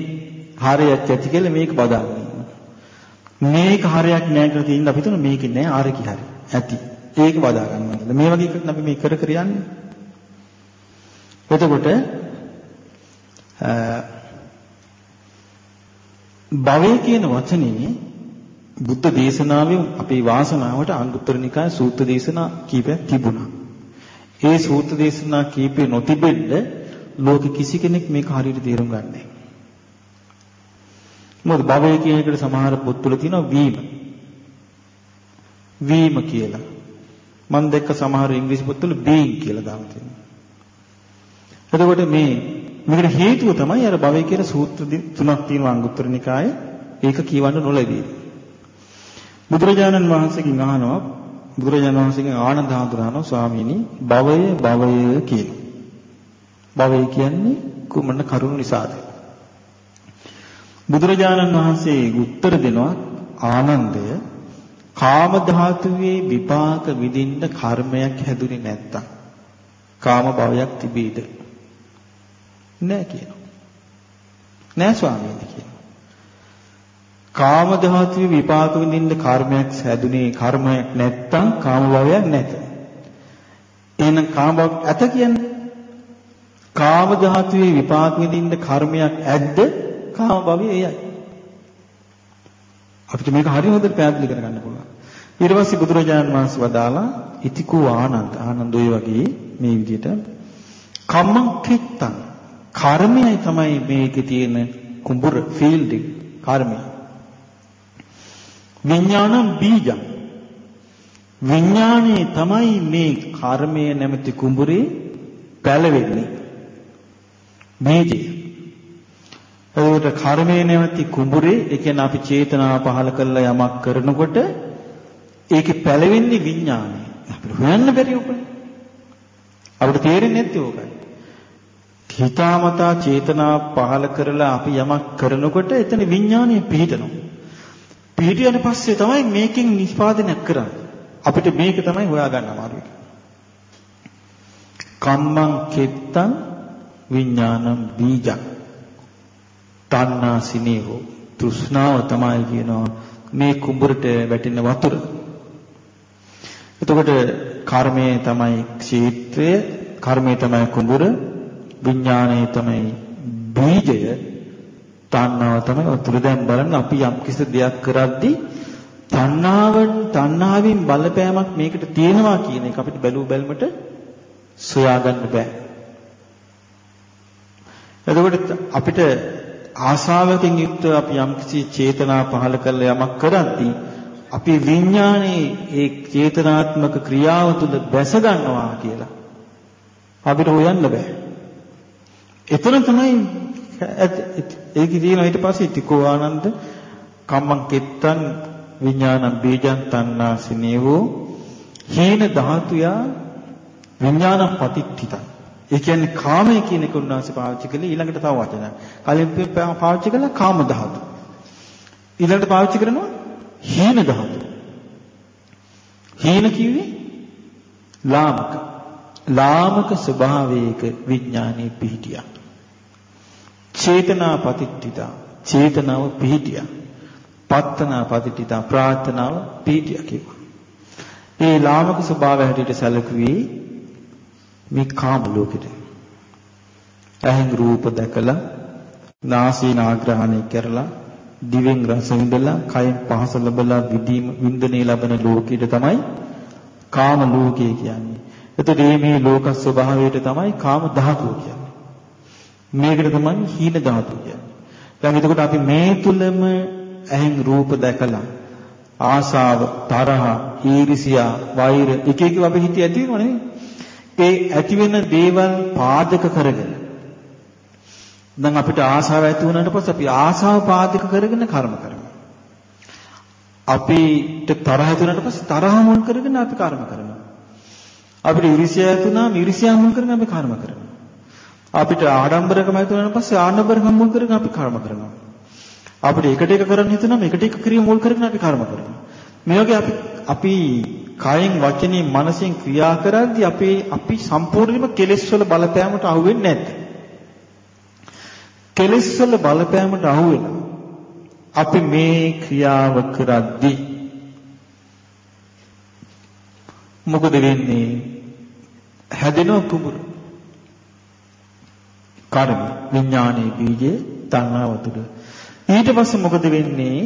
හරයක් ඇති කියලා මේක බදාගන්න. මේක හරයක් නැහැ කියලා තියෙන අපි හිතන මේකේ නෑ ආරකි හරි. ඇති. ඒක බදා ගන්නවා කියලා. මේ වගේ එකක් අපි මේ කර කර යන්නේ. එතකොට භවය කියන වචනේ බුද්ධ දේශනාවේ අපේ වාසනාවට අංගුත්තර නිකාය සූත්‍ර දේශනා කීපයක් තිබුණා. ඒ සූත්‍ර දේශනා කීපේ නොතිබෙන්න ලෝක කිසි කෙනෙක් මේක හරියට තේරුම් ගන්නේ නැහැ. මොකද භවය කියන එකට සමහර පොත්වල තියෙනවා වීම. වීම කියලා. මම දැක්ක සමහර ඉංග්‍රීසි පොත්වල being කියලා දාලා තියෙනවා. එතකොට මේ මේකට හේතුව තමයි අර භවය කියන සූත්‍ර තුනක් තියෙනවා අංගුත්තර නිකායේ. ඒක කියවන්න නොලැබී. බුදුරජාණන් වහන්සේගෙන් අහනවා බුදුරජාණන් වහන්සේගෙන් ආනන්ද හඳුනනවා ස්වාමීනි භවය භවය කියන. භවය කියන්නේ කුමන කරුණ නිසාද? බුදුරජාණන් වහන්සේ උත්තර දෙනවා ආනන්දය කාම ධාතුවේ විපාක විඳින්න කර්මයක් හැදුනේ නැත්තම් කාම භවයක් තිබීද? නෑ කියනවා. නෑ ස්වාමීනි කියනවා. කාම ධාතුවේ විපාක විඳින්න කර්මයක් හැදුනේ කර්මයක් නැත්තම් කාම භවයක් නැත. එහෙනම් කාම භව ඇත කියන්නේ කාම ධාතුවේ විපාක විඳින්න කර්මයක් ඇද්ද කාම භවය එයයි. අපිට මේක හරිය හොඳට පැහැදිලි කරගන්න පුළුවන්. ඊට පස්සේ බුදුරජාණන් වහන්සේ වදාලා ඉතිකෝ ආනන්ද ආනන්ද ඔය වගේ මේ විදිහට කම්මං කිත්තං කර්මයයි තමයි මේකේ තියෙන කුඹුර ෆීල්ඩ් එක කර්මය. විඥානම් බීජං විඥානේ තමයි මේ කර්මය නැමැති කුඹුරේ පැලවෙන්නේ. බීජය. එතකොට කර්මය නැමැති කුඹුරේ ඒ කියන්නේ අපි චේතනාව පහල කරලා යමක් කරනකොට ඒකේ පැලවෙන්නේ විඥානය. අපිට හොයන්න බැරි උකනේ. අපිට තේරෙන්නේ නැත්තේ ඕකයි. හිතාමතා චේතනා පහල කරලා අපි යමක් කරනකොට එතන විඥානය පිහිටනවා. පිහිටියට පස්සේ තමයි මේකෙන් නිෂ්පාදනයක් කරන්නේ. අපිට මේක තමයි හොයාගන්න අමාරු කම්මං කෙත්තං විඥානම් බීජං තණ්හාසිනේහෝ තෘෂ්ණාව තමයි කියනවා මේ කුඹුරට වැටෙන වතුර. එතකොට කර්මය තමයි ක්ෂේත්‍රය, කර්මය තමයි කුඹුර, විඥාණය තමයි බීජය තණ්හාව තමයි වතුර දැන් බලන්න අපි යම් කිසි දෙයක් කරද්දී තණ්හාවෙන් තණ්හාවෙන් බලපෑමක් මේකට තියෙනවා කියන එක අපිට බැලූ බැලමට සොයාගන්න බෑ. එතකොට අපිට ආශාවකින් යුක්තව අපි යම්කිසි චේතනා පහළ කරලා යමක් කරද්දී අපි විඥානයේ ඒ චේතනාත්මක ක්‍රියාව තුළ බැස ගන්නවා කියලා අපිට හොයන්න බෑ. එතන තමයි ඒකේ තියෙන ඊට පස්සේ තිකෝ ආනන්ද කම්මං කෙත්තං විඥානං බීජං තණ්හාසිනේවෝ හේන ධාතුයා විඥාන පතිට්ඨිතං ඒ කියන්නේ කාමය කියන එක උන්වහන්සේ පාවිච්චි කළේ ඊළඟට තව වචනයක්. කලින් පාවිච්චි කළා කාම ධාතු. ඊළඟට පාවිච්චි කරනවා හීන ධාතු. හීන කිව්වේ ලාමක. ලාමක ස්වභාවයක විඥානයේ පිහිටියක්. චේතනා පතිට්ඨිතා චේතනාව පිහිටියක්. පත්තනා පතිට්ඨිතා ප්‍රාර්ථනාව පිහිටියක් කිව්වා. ඒ ලාමක ස්වභාවය හැටියට සැලකුවේ මේ කාම ලෝකෙට. ඇහෙන් රූප දැකලා නාසයෙන් ආග්‍රහණය කරලා දිවෙන් රස විඳලා කයෙන් පහස ලැබලා විදීම වින්දනේ ලබන ලෝකෙට තමයි කාම ලෝකය කියන්නේ. එතකොට මේ ලෝක ස්වභාවයට තමයි කාම ධාතුව කියන්නේ. මේකට තමයි හීන ධාතුව කියන්නේ. දැන් එතකොට අපි මේ තුලම ඇහෙන් රූප දැකලා ආසාව, තරහ, ඊර්ෂියා, වෛර එක එක අපි හිතේ ඇති වෙනව නෙවෙයි. ඒ ඇති වෙන දේවල් පාදක කරගෙන දැන් අපිට ආසාව ඇති වුණාට පස්සේ අපි ආසාව පාදක කරගෙන කර්ම කරනවා. අපිට තරහ ඇති වුණාට පස්සේ තරහ මුල් කරගෙන අපි කර්ම කරනවා. අපිට iriසිය ඇති වුණාම iriසිය මුල් කරගෙන අපි කර්ම කරනවා. අපිට ආඩම්බරකම ඇති වුණාට පස්සේ ආඩම්බරකම මුල් කරගෙන අපි කර්ම කරනවා. අපිට එකට එක කරන්න හිතුනම එකට එක ක්‍රියා මුල් කරගෙන අපි කර්ම කරනවා. මේ වගේ අපි අපි කයෙන් වචනේ මනසෙන් ක්‍රියා කරද්දී අපේ අපි සම්පූර්ණයෙන්ම කෙලෙස් වල බලපෑමට අහු වෙන්නේ නැද්ද? කෙලෙස් වල බලපෑමට අහු වෙලා අපි මේ ක්‍රියාව කරද්දී මොකද වෙන්නේ? හැදෙන කුඹුර. කර්ම විඥානයේ බීජේ තණ්හාව තුළ. ඊට පස්සේ මොකද වෙන්නේ?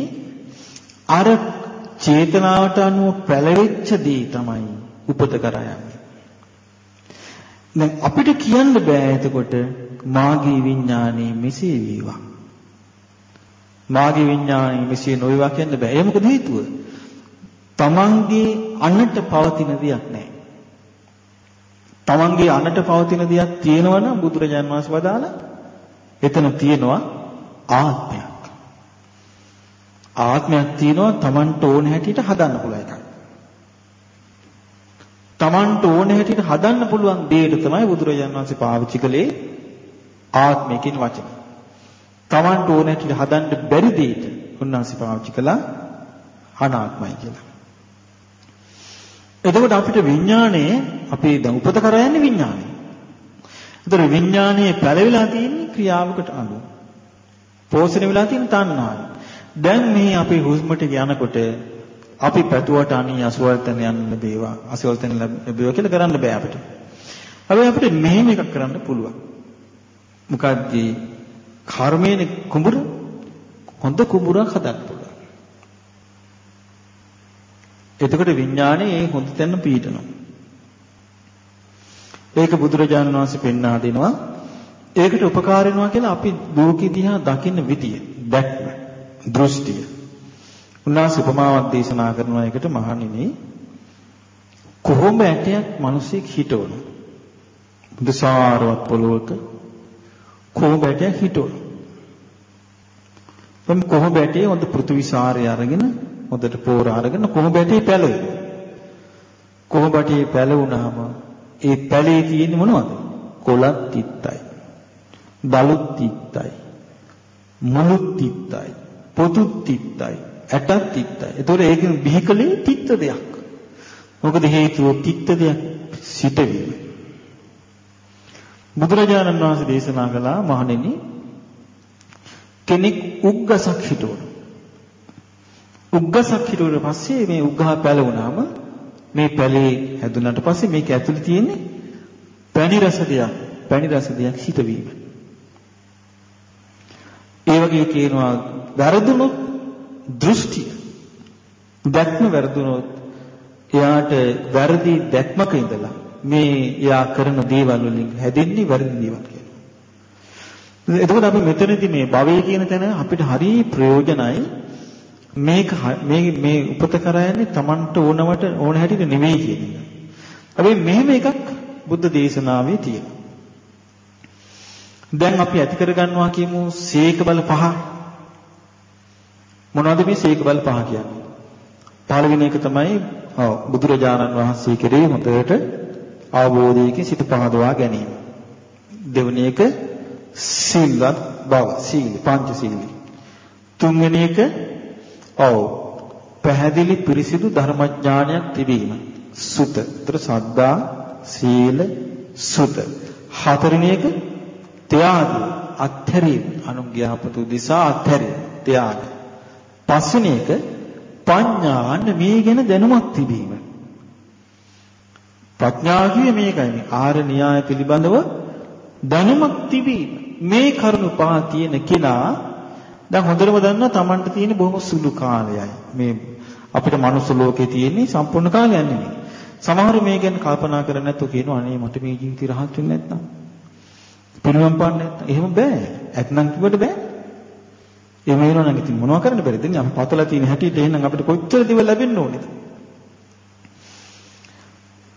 අර චේතනාවට අනුව පැලවෙච්ච දේ තමයි උපත කරා යන්නේ. දැන් අපිට කියන්න බෑ එතකොට මාගේ විඥානේ මෙසේ වේවා. මාගේ විඥානේ මෙසේ නොවේවා කියන්න බෑ. ඒ මොකද හේතුව? තමන්ගේ අනට පවතින දෙයක් නැහැ. තමන්ගේ අනට පවතින දෙයක් තියෙනවනම් බුදුරජාන් වහන්සේ වදාලා එතන තියෙනවා ආත්මයක්. ආත්මයක් තියෙනවා Tamanට ඕන හැටියට හදන්න පුළුවන් එකක්. Tamanට ඕන හැටියට හදන්න පුළුවන් දෙයට තමයි බුදුරජාණන් වහන්සේ පාවිච්චි කළේ ආත්මය කියන වචනේ. Tamanට ඕන හැටියට හදන්න බැරි දෙයට උන්වහන්සේ පාවිච්චි කළා අනාත්මයි කියලා. එතකොට අපිට විඥාණය අපේ දැන් උපත කරා යන්නේ විඥාණය. ඒතර විඥාණයේ පැලවිලා තියෙන ක්‍රියාවකට අනුව. පෝෂණය වෙලා තියෙන තණ්හාවයි. දැන් මේ අපි හුස්මට යනකොට අපි පැතුවට අනී අසුවල්තන යන්න ලැබේවා අසුවල්තන ලැබේවා කියලා කරන්න බෑ අපිට. හැබැයි අපිට මෙහෙම එකක් කරන්න පුළුවන්. මොකද්ද? කර්මයේ කුඹුර හොඳ කුඹුරක් හදන්න පුළුවන්. එතකොට විඥානේ හොඳ තැන පීඩනවා. ඒක බුදුරජාණන් වහන්සේ පෙන්වා දෙනවා. ඒකට උපකාර වෙනවා කියලා අපි ලෝකෙ දිහා දකින්න විදිය දැක්ම. දෘෂ්ටිය. උන්වහන්සේ උපමාවක් දේශනා කරනවා එකට මහණෙනි කොහොම ඇටයක් මිනිසෙක් හිටවන. බුදුසාරවත් පොළොවක කොහොම ඇටයක් හිටවන. එම් කොහොම ඇටේ හොඳ පෘථිවි සාරය අරගෙන හොඳට පෝර අරගෙන කොහොම ඇටේ පැලවෙයි. කොහොම ඇටේ පැලවුණාම ඒ පැලේ තියෙන්නේ මොනවද? කොළත් තිත්තයි. දලුත් තිත්තයි. මුළුත් තිත්තයි. පොතුත් තිත්තයි. ඇටත් තිත්තයි. ඒතකොට ඒකෙන් බිහිකලේ තිත්ත දෙයක්. මොකද හේතුව තිත්ත දෙයක් සිටවීම. බුදුරජාණන් වහන්සේ දේශනා කළා මහණෙනි කෙනෙක් උග්ගසක් හිටවන. උග්ගසක් හිටුවට පස්සේ මේ උග්ගහ පැලුණාම මේ පැලේ හැදුනට පස්සේ මේක ඇතුලේ තියෙන්නේ පැණි රස දෙයක්. පැණි රස දෙයක් හිටවීම. ඒ වගේ කියනවා වැරදුනොත් දෘෂ්ටිය. දැක්ම වැරදුනොත් එයාට වැරදි දැක්මක ඉඳලා මේ එයා කරන දේවල් වලින් හැදෙන්නේ වැරදි දේවල් කියලා. එතකොට අපි මෙතනදී මේ භවය කියන තැන අපිට හරි ප්‍රයෝජනයි මේක මේ මේ උපත කරා යන්නේ Tamanට ඕනවට ඕන හැටියට නෙවෙයි කියන එක. හැබැයි මෙහෙම එකක් බුද්ධ දේශනාවේ තියෙනවා. දැන් අපි ඇති කරගන්නවා කියමු සීක බල පහ. මොනවද මේ සීක බල පහ කියන්නේ? පළවෙනි එක තමයි ඔව් බුදුරජාණන් වහන්සේ කෙරෙහි හොඳට අවබෝධයකින් සිත පහදවා ගැනීම. දෙවෙනි එක සීලවත් බව සීල පංච සීල. තුන්වෙනි එක ඔව් පැහැදිලි පිරිසිදු ධර්මඥානයක් තිබීම. සුත. ඒතර සද්දා සීල සුත. හතරවෙනි එක ත්‍යාගය අත්හැරීම අනුන්ගේ යහපත උදෙසා අත්හැරීම ත්‍යාග. පස්වෙනි එක පඤ්ඤාන්න මේ ගැන දැනුමක් තිබීම. ප්‍රඥා කියේ මේකයි. ආර න්‍යාය පිළිබඳව දැනුමක් තිබීම. මේ කරුණු පහ තියෙන කෙනා දැන් හොඳටම දන්නවා Tamanට තියෙන බොහොම සුළු කාලයයි. මේ අපිට මනුස්ස ලෝකේ තියෙන්නේ සම්පූර්ණ කාලයක් නෙමෙයි. සමහර මේ ගැන කල්පනා කරන්නේ නැත්නම් කියනවා අනේ මට මේ ජීවිතය රහත් වෙන්නේ නැත්නම්. පිරුවම් පාන්න නැත්නම්. එහෙම බෑ. ඇත්නම් කිව්වට බෑ. එහෙම වෙනවා නම් ඉතින් මොනව කරන්න බැරිද? ඉතින් අපි පතලා තියෙන හැටියට එහෙනම් අපිට කොච්චර දේවල් ලැබෙන්න ඕනේද?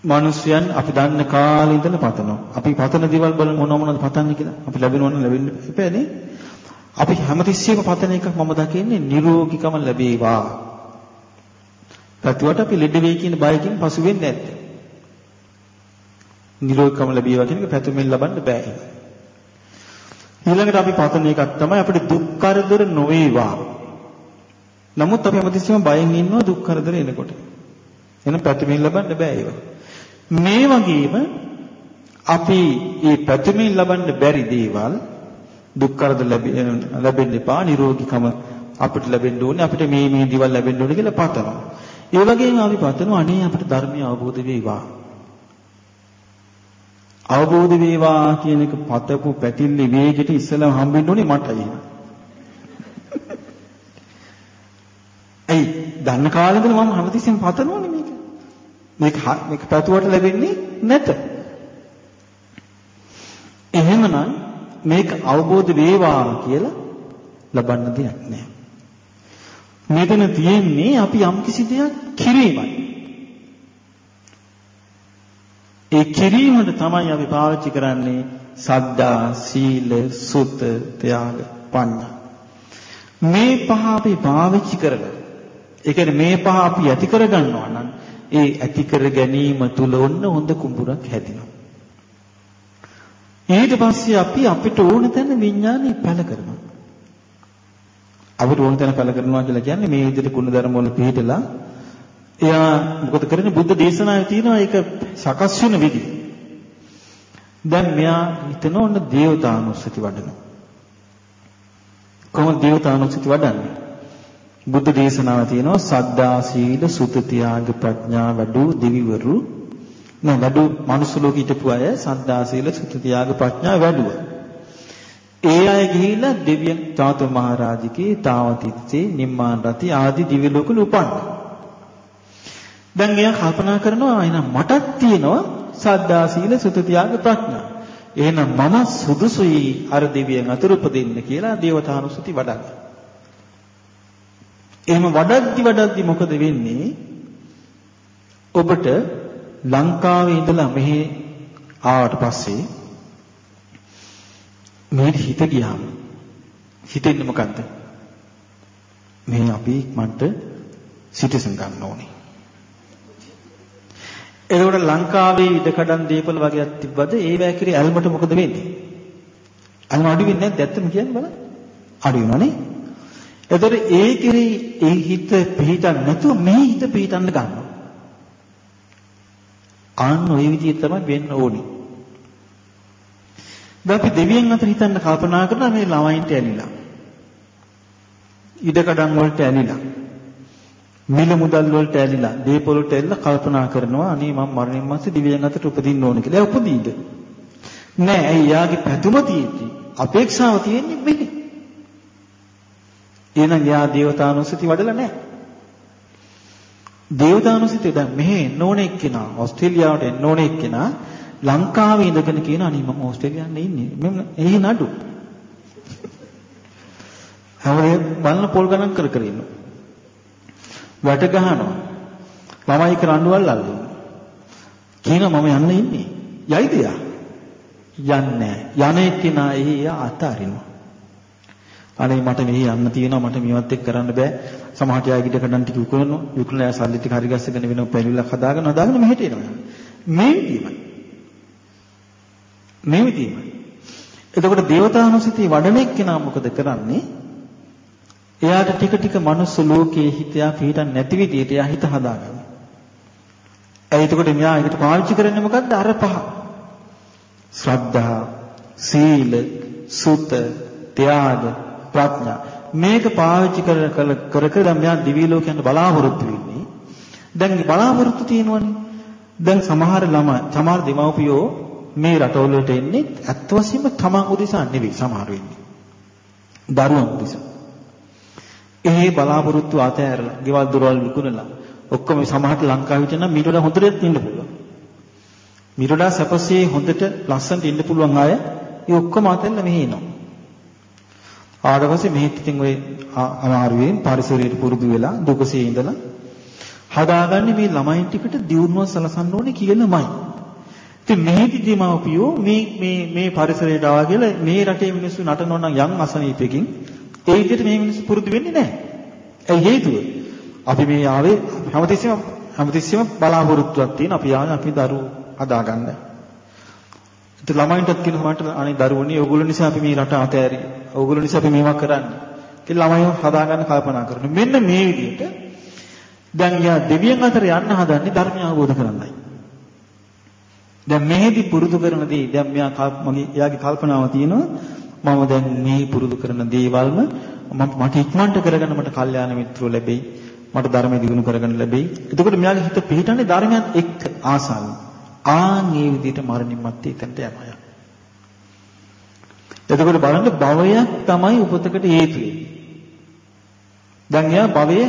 මිනිස්යන් අපි දන්න කාලේ ඉඳලා පතනවා. අපි පතන දේවල් බලන මොන මොනවද පතන්නේ කියලා. අපි ලැබෙනවනම් ලැබෙන්න එපානේ. අපි හැමතිස්සෙම පතන එකක් මම දකින්නේ නිරෝගීකම ලැබේවා. ප්‍රතිවට අපි ලෙඩ වෙයි කියන බයකින් පසු වෙන්නේ නැද්ද? නිරෝගීකම ලැබේවා කියන එක පැතුමින් ලබන්න බෑ. ඊළඟට අපි පතන එකක් තමයි අපිට දුක් කරදර නොවේවා. නමුත් අපි හැමතිස්සෙම බයෙන් ඉන්නවා දුක් කරදර එනකොට. එහෙනම් පැතුමින් ලබන්න බෑ ඒවා. මේ වගේම අපි මේ පැතුමින් ලබන්න බැරි දේවල් දුක් කරදර ලැබෙන්න එපා නිරෝගීකම අපිට ලැබෙන්න ඕනේ අපිට මේ මේ දේවල් ලැබෙන්න ඕනේ කියලා පතනවා. ඒ වගේම අපි පතනවා අනේ අපිට ධර්මය අවබෝධ වේවා. අවබෝධ වේවා කියන එක පතපු පැතිල්ලේ වේගෙට ඉස්සෙල්ලා හම්බෙන්න ඕනේ මට එහෙම. ඇයි දන්න කාලේ ඉඳලා මම හැමතිස්සෙම පතනෝනේ මේක. මේක මේක පැතුවට ලැබෙන්නේ නැත. එහෙමනම් මේක අවබෝධ වේවා කියලා ලබන්න දෙයක් නැහැ. මෙතන තියෙන්නේ අපි යම්කිසි දෙයක් කිරීමයි. ඒ කිරීමට තමයි අපි පාවිච්චි කරන්නේ සද්දා, සීල, සුත, ත්‍යාග, පඤ්ඤා. මේ පහ අපි පාවිච්චි කරලා ඒ කියන්නේ මේ පහ අපි ඇති කරගන්නවා නම් ඒ ඇති කර ගැනීම තුල ඔන්න හොඳ කුඹුරක් හැදෙනවා. ඊට පස්සේ අපි අපිට ඕන තැන විඥානය පැල කරනවා. අපිට ඕන තැන පැල කරනවා කියලා කියන්නේ මේ විදිහට ගුණධර්ම වල පිළිහිටලා එයා මොකද කරන්නේ බුද්ධ දේශනාවේ තියෙනවා ඒක සකස් වෙන විදිහ. දැන් මෙයා හිතන ඕන දේවතානුස්සති වඩනවා. කොහොමද දේවතානුස්සති වඩන්නේ? බුද්ධ දේශනාව තියෙනවා සද්දා සීල සුත තියාග ප්‍රඥා වැඩු දෙවිවරු නෑ වැඩු මනුස්ස ලෝකෙ හිටපු අය සද්දා සීල සුත තියාග ප්‍රඥා වැඩුව. ඒ අය ගිහිල්ලා දෙවියන් තාතු මහරජිකේ තාවතිත්තේ නිම්මාන රති ආදී දිව්‍ය ලෝකවල උපන්නා. දැන් එයා කල්පනා කරනවා එහෙනම් මටත් තියෙනවා සද්දා සීල සුත තියාග ප්‍රඥා. එහෙනම් මම සුදුසුයි අර දෙවියන් අතර උපදින්න කියලා දේවතානුස්සති වඩන්න. එහෙම වඩද්දි වඩද්දි මොකද වෙන්නේ? ඔබට ලංකාවේ ඉඳලා මෙහි ආවට පස්සේ මේ හිත ගියාම හිතෙන්නේ මොකද්ද? මේ අපි ඉක්මනට සිටිසන් ගන්න ඕනේ. එතකොට ලංකාවේ ඉඩකඩම් දීපල වගේක් තිබ්බද ඒ වැකිරි ඇල්මට මොකද වෙන්නේ? අල්ම අඩු වෙන්නේ නැද්ද? ඇත්තම කියන්න බලන්න. අඩු වෙනවනේ. එතකොට ඒ කෙරෙහි ඒ හිත පිහිටන්න නැතුව මේ හිත පිහිටන්න ගන්නවා. අන්න ওই විදිහට තමයි වෙන්න ඕනේ. දැන් අපි දෙවියන් අතර හිතන්න කල්පනා කරලා මේ ළමයින්ට ඇලිලා. ඉඩකඩම් වලට ඇලිලා. මිල මුදල් වලට ඇලිලා, දීපොළ වලට ඇලිලා කල්පනා කරනවා අනේ මම මරණින් මස්සේ දිව්‍යයන් අතට උපදින්න ඕනේ කියලා. ඒ උපදීද? නෑ, ඇයි යාගේ පැතුම තියෙන්නේ? අපේක්ෂාව තියෙන්නේ මෙහෙ. එහෙනම් යා දේවතානුස්සති වඩලා නැහැ. දේවතානුසිතේ දැන් මෙහෙ එන්න ඕන එක්කෙනා ඕස්ට්‍රේලියාවට එන්න ඕන එක්කෙනා ලංකාවේ ඉඳගෙන කියන අනේ මම ඕස්ට්‍රේලියාවේ ඉන්නේ මම එහි නඩු හැමෝම බලන පොල් ගණන් කර කර ඉන්නවා වැට ගහනවා. ළමයි කරඬුවල් අල්ලනවා කියනවා මම යන්න ඉන්නේ? යයිද යා යන්නේ යන්නේ කෙනා එහි අතාරිනවා. අනේ මට මෙහි යන්න තියෙනවා. මට මේවත් එක්ක කරන්න බෑ. සමහරට යා ගිඩ කඩන් ටික විකුණනවා විකුණලා සල්ලි ටික හරි ගස්සගෙන වෙන පැලිලක් හදාගෙන හදාගෙන මෙහෙට එනවා. මේ විදිහමයි මේ විදිහමයි එතකොට දේවතානුසතිය වඩන එක්කෙනා මොකද කරන්නේ? එයාට ටික ටික මනුස්ස ලෝකයේ හිතයා පිටින් නැති විදිහට එයා හිත හදාගන්නවා ඒ එතකොට මෙයා ඒකට පාවිච්චි කරන්නේ මොකද්ද අර පහ ශ්‍රද්ධා සීල සුත ත්‍යාග ප්‍රඥා මේක පාවිච්චි කර කර කර දැන් මෙයා දිවි ලෝකයන්ට බලාපොරොත්තු වෙන්නේ. දැන් බලාපොරොත්තු තියෙනවනේ. දැන් සමහර ළමයි, සමහර දෙමව්පියෝ මේ රටවල වලට එන්නේ ඇත්ත වශයෙන්ම තමන් උදෙසා නෙවෙයි සමහර වෙන්නේ. දරුවන් උදෙසා. ඒ බලාපොරොත්තු අතහැරලා, ගෙවල් දොරවල් විකුණලා ඔක්කොම සමහරට ලංකාවේ ඉන්න මීට වඩා හොඳට ඉන්න පුළුවන්. මීට වඩා සැපසේ හොඳට ලස්සනට ඉන්න පුළුවන් අය ඒ ඔක්කොම අතෙන්ලා මෙහි එනවා. ආවට පස්සේ මෙහෙත් ඉතින් ඔය අමාරුවෙන් පරිසරයට පුරුදු වෙලා දුකසේ ඉඳලා හදාගන්නේ මේ ළමයින් ටිකට දියුණුව සලසන්න ඕනේ කියලාමයි. ඉතින් මෙහෙදිදී මව්පියෝ මේ මේ මේ පරිසරයට ආවා කියලා මේ රටේ මිනිස්සු නටනවා නම් යම් අසනීපකින් ඒ විදිහට මේ මිනිස්සු පුරුදු වෙන්නේ නැහැ. ඒ හේතුව අපි මේ ආවේ හැමතිස්සෙම හැමතිස්සෙම බලාපොරොත්තුවක් තියෙන අපි ආවේ අපි දරුවෝ හදාගන්න. ඉතින් ළමයින්ටත් කියනවා මට අනේ දරුවෝනි ඕගොල්ලෝ නිසා අපි මේ රට අතෑරි. ඕගොල්ලෝ නිසා අපි මේවා කරන්නේ. කියලා ළමයිව හදාගන්න කල්පනා කරනවා. මෙන්න මේ විදිහට දැන් යා දෙවියන් අතර යන්න හදන්නේ ධර්මය අවබෝධ කරගන්නයි. දැන් මෙහෙදි පුරුදු කරන දේ දැන් මෙයා මගේ එයාගේ කල්පනාව තියෙනවා මම දැන් මේ පුරුදු කරන දේවල්ම මට ඉක්මනට කරගන්න මට කල්යාණ මිත්‍රෝ ලැබෙයි. මට ධර්මය දිනු කරගන්න ලැබෙයි. එතකොට මෙයාගේ හිත පිහිටන්නේ ධර්මයන් එක්ක ආසාවෙන්. ආන් මේ විදිහට මරණින් මත්තේ එතනට යනවා. එතකොට බලන්න භවයක් තමයි උපතකට හේතු දැන් එයා භවය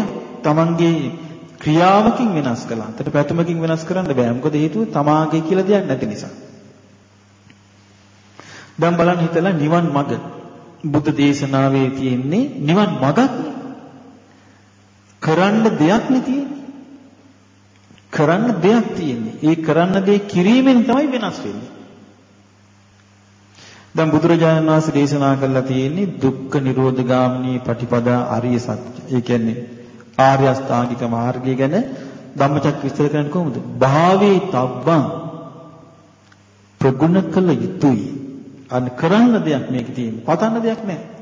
තමන්ගේ ක්‍රියාවකින් වෙනස් කළා. අතට පැතුමකින් වෙනස් කරන්න බෑ. මොකද හේතුව තමාගේ කියලා දෙයක් නැති නිසා. දැන් බලන්න හිතලා නිවන් මඟ බුද්ධ දේශනාවේ තියෙන්නේ නිවන් මඟක් කරන්න දෙයක් නේ තියෙන්නේ. කරන්න දෙයක් තියෙන්නේ. ඒ කරන්න දේ කිරීමෙන් තමයි වෙනස් වෙන්නේ. දැන් බුදුරජාණන් වහන්සේ දේශනා කළා තියෙන්නේ දුක්ඛ නිරෝධ ගාමිනී පටිපදා ආර්ය සත්‍ය. ඒ කියන්නේ ආර්ය අෂ්ටාංගික මාර්ගය ගැන ධම්මචක් විස්තර කරන්නේ කොහොමද? භාවේ තබ්බං ප්‍රගුණ කළ යුතුයි. අන්න කරන්න දෙයක් මේක තියෙන්නේ. පතන්න දෙයක් නැහැ.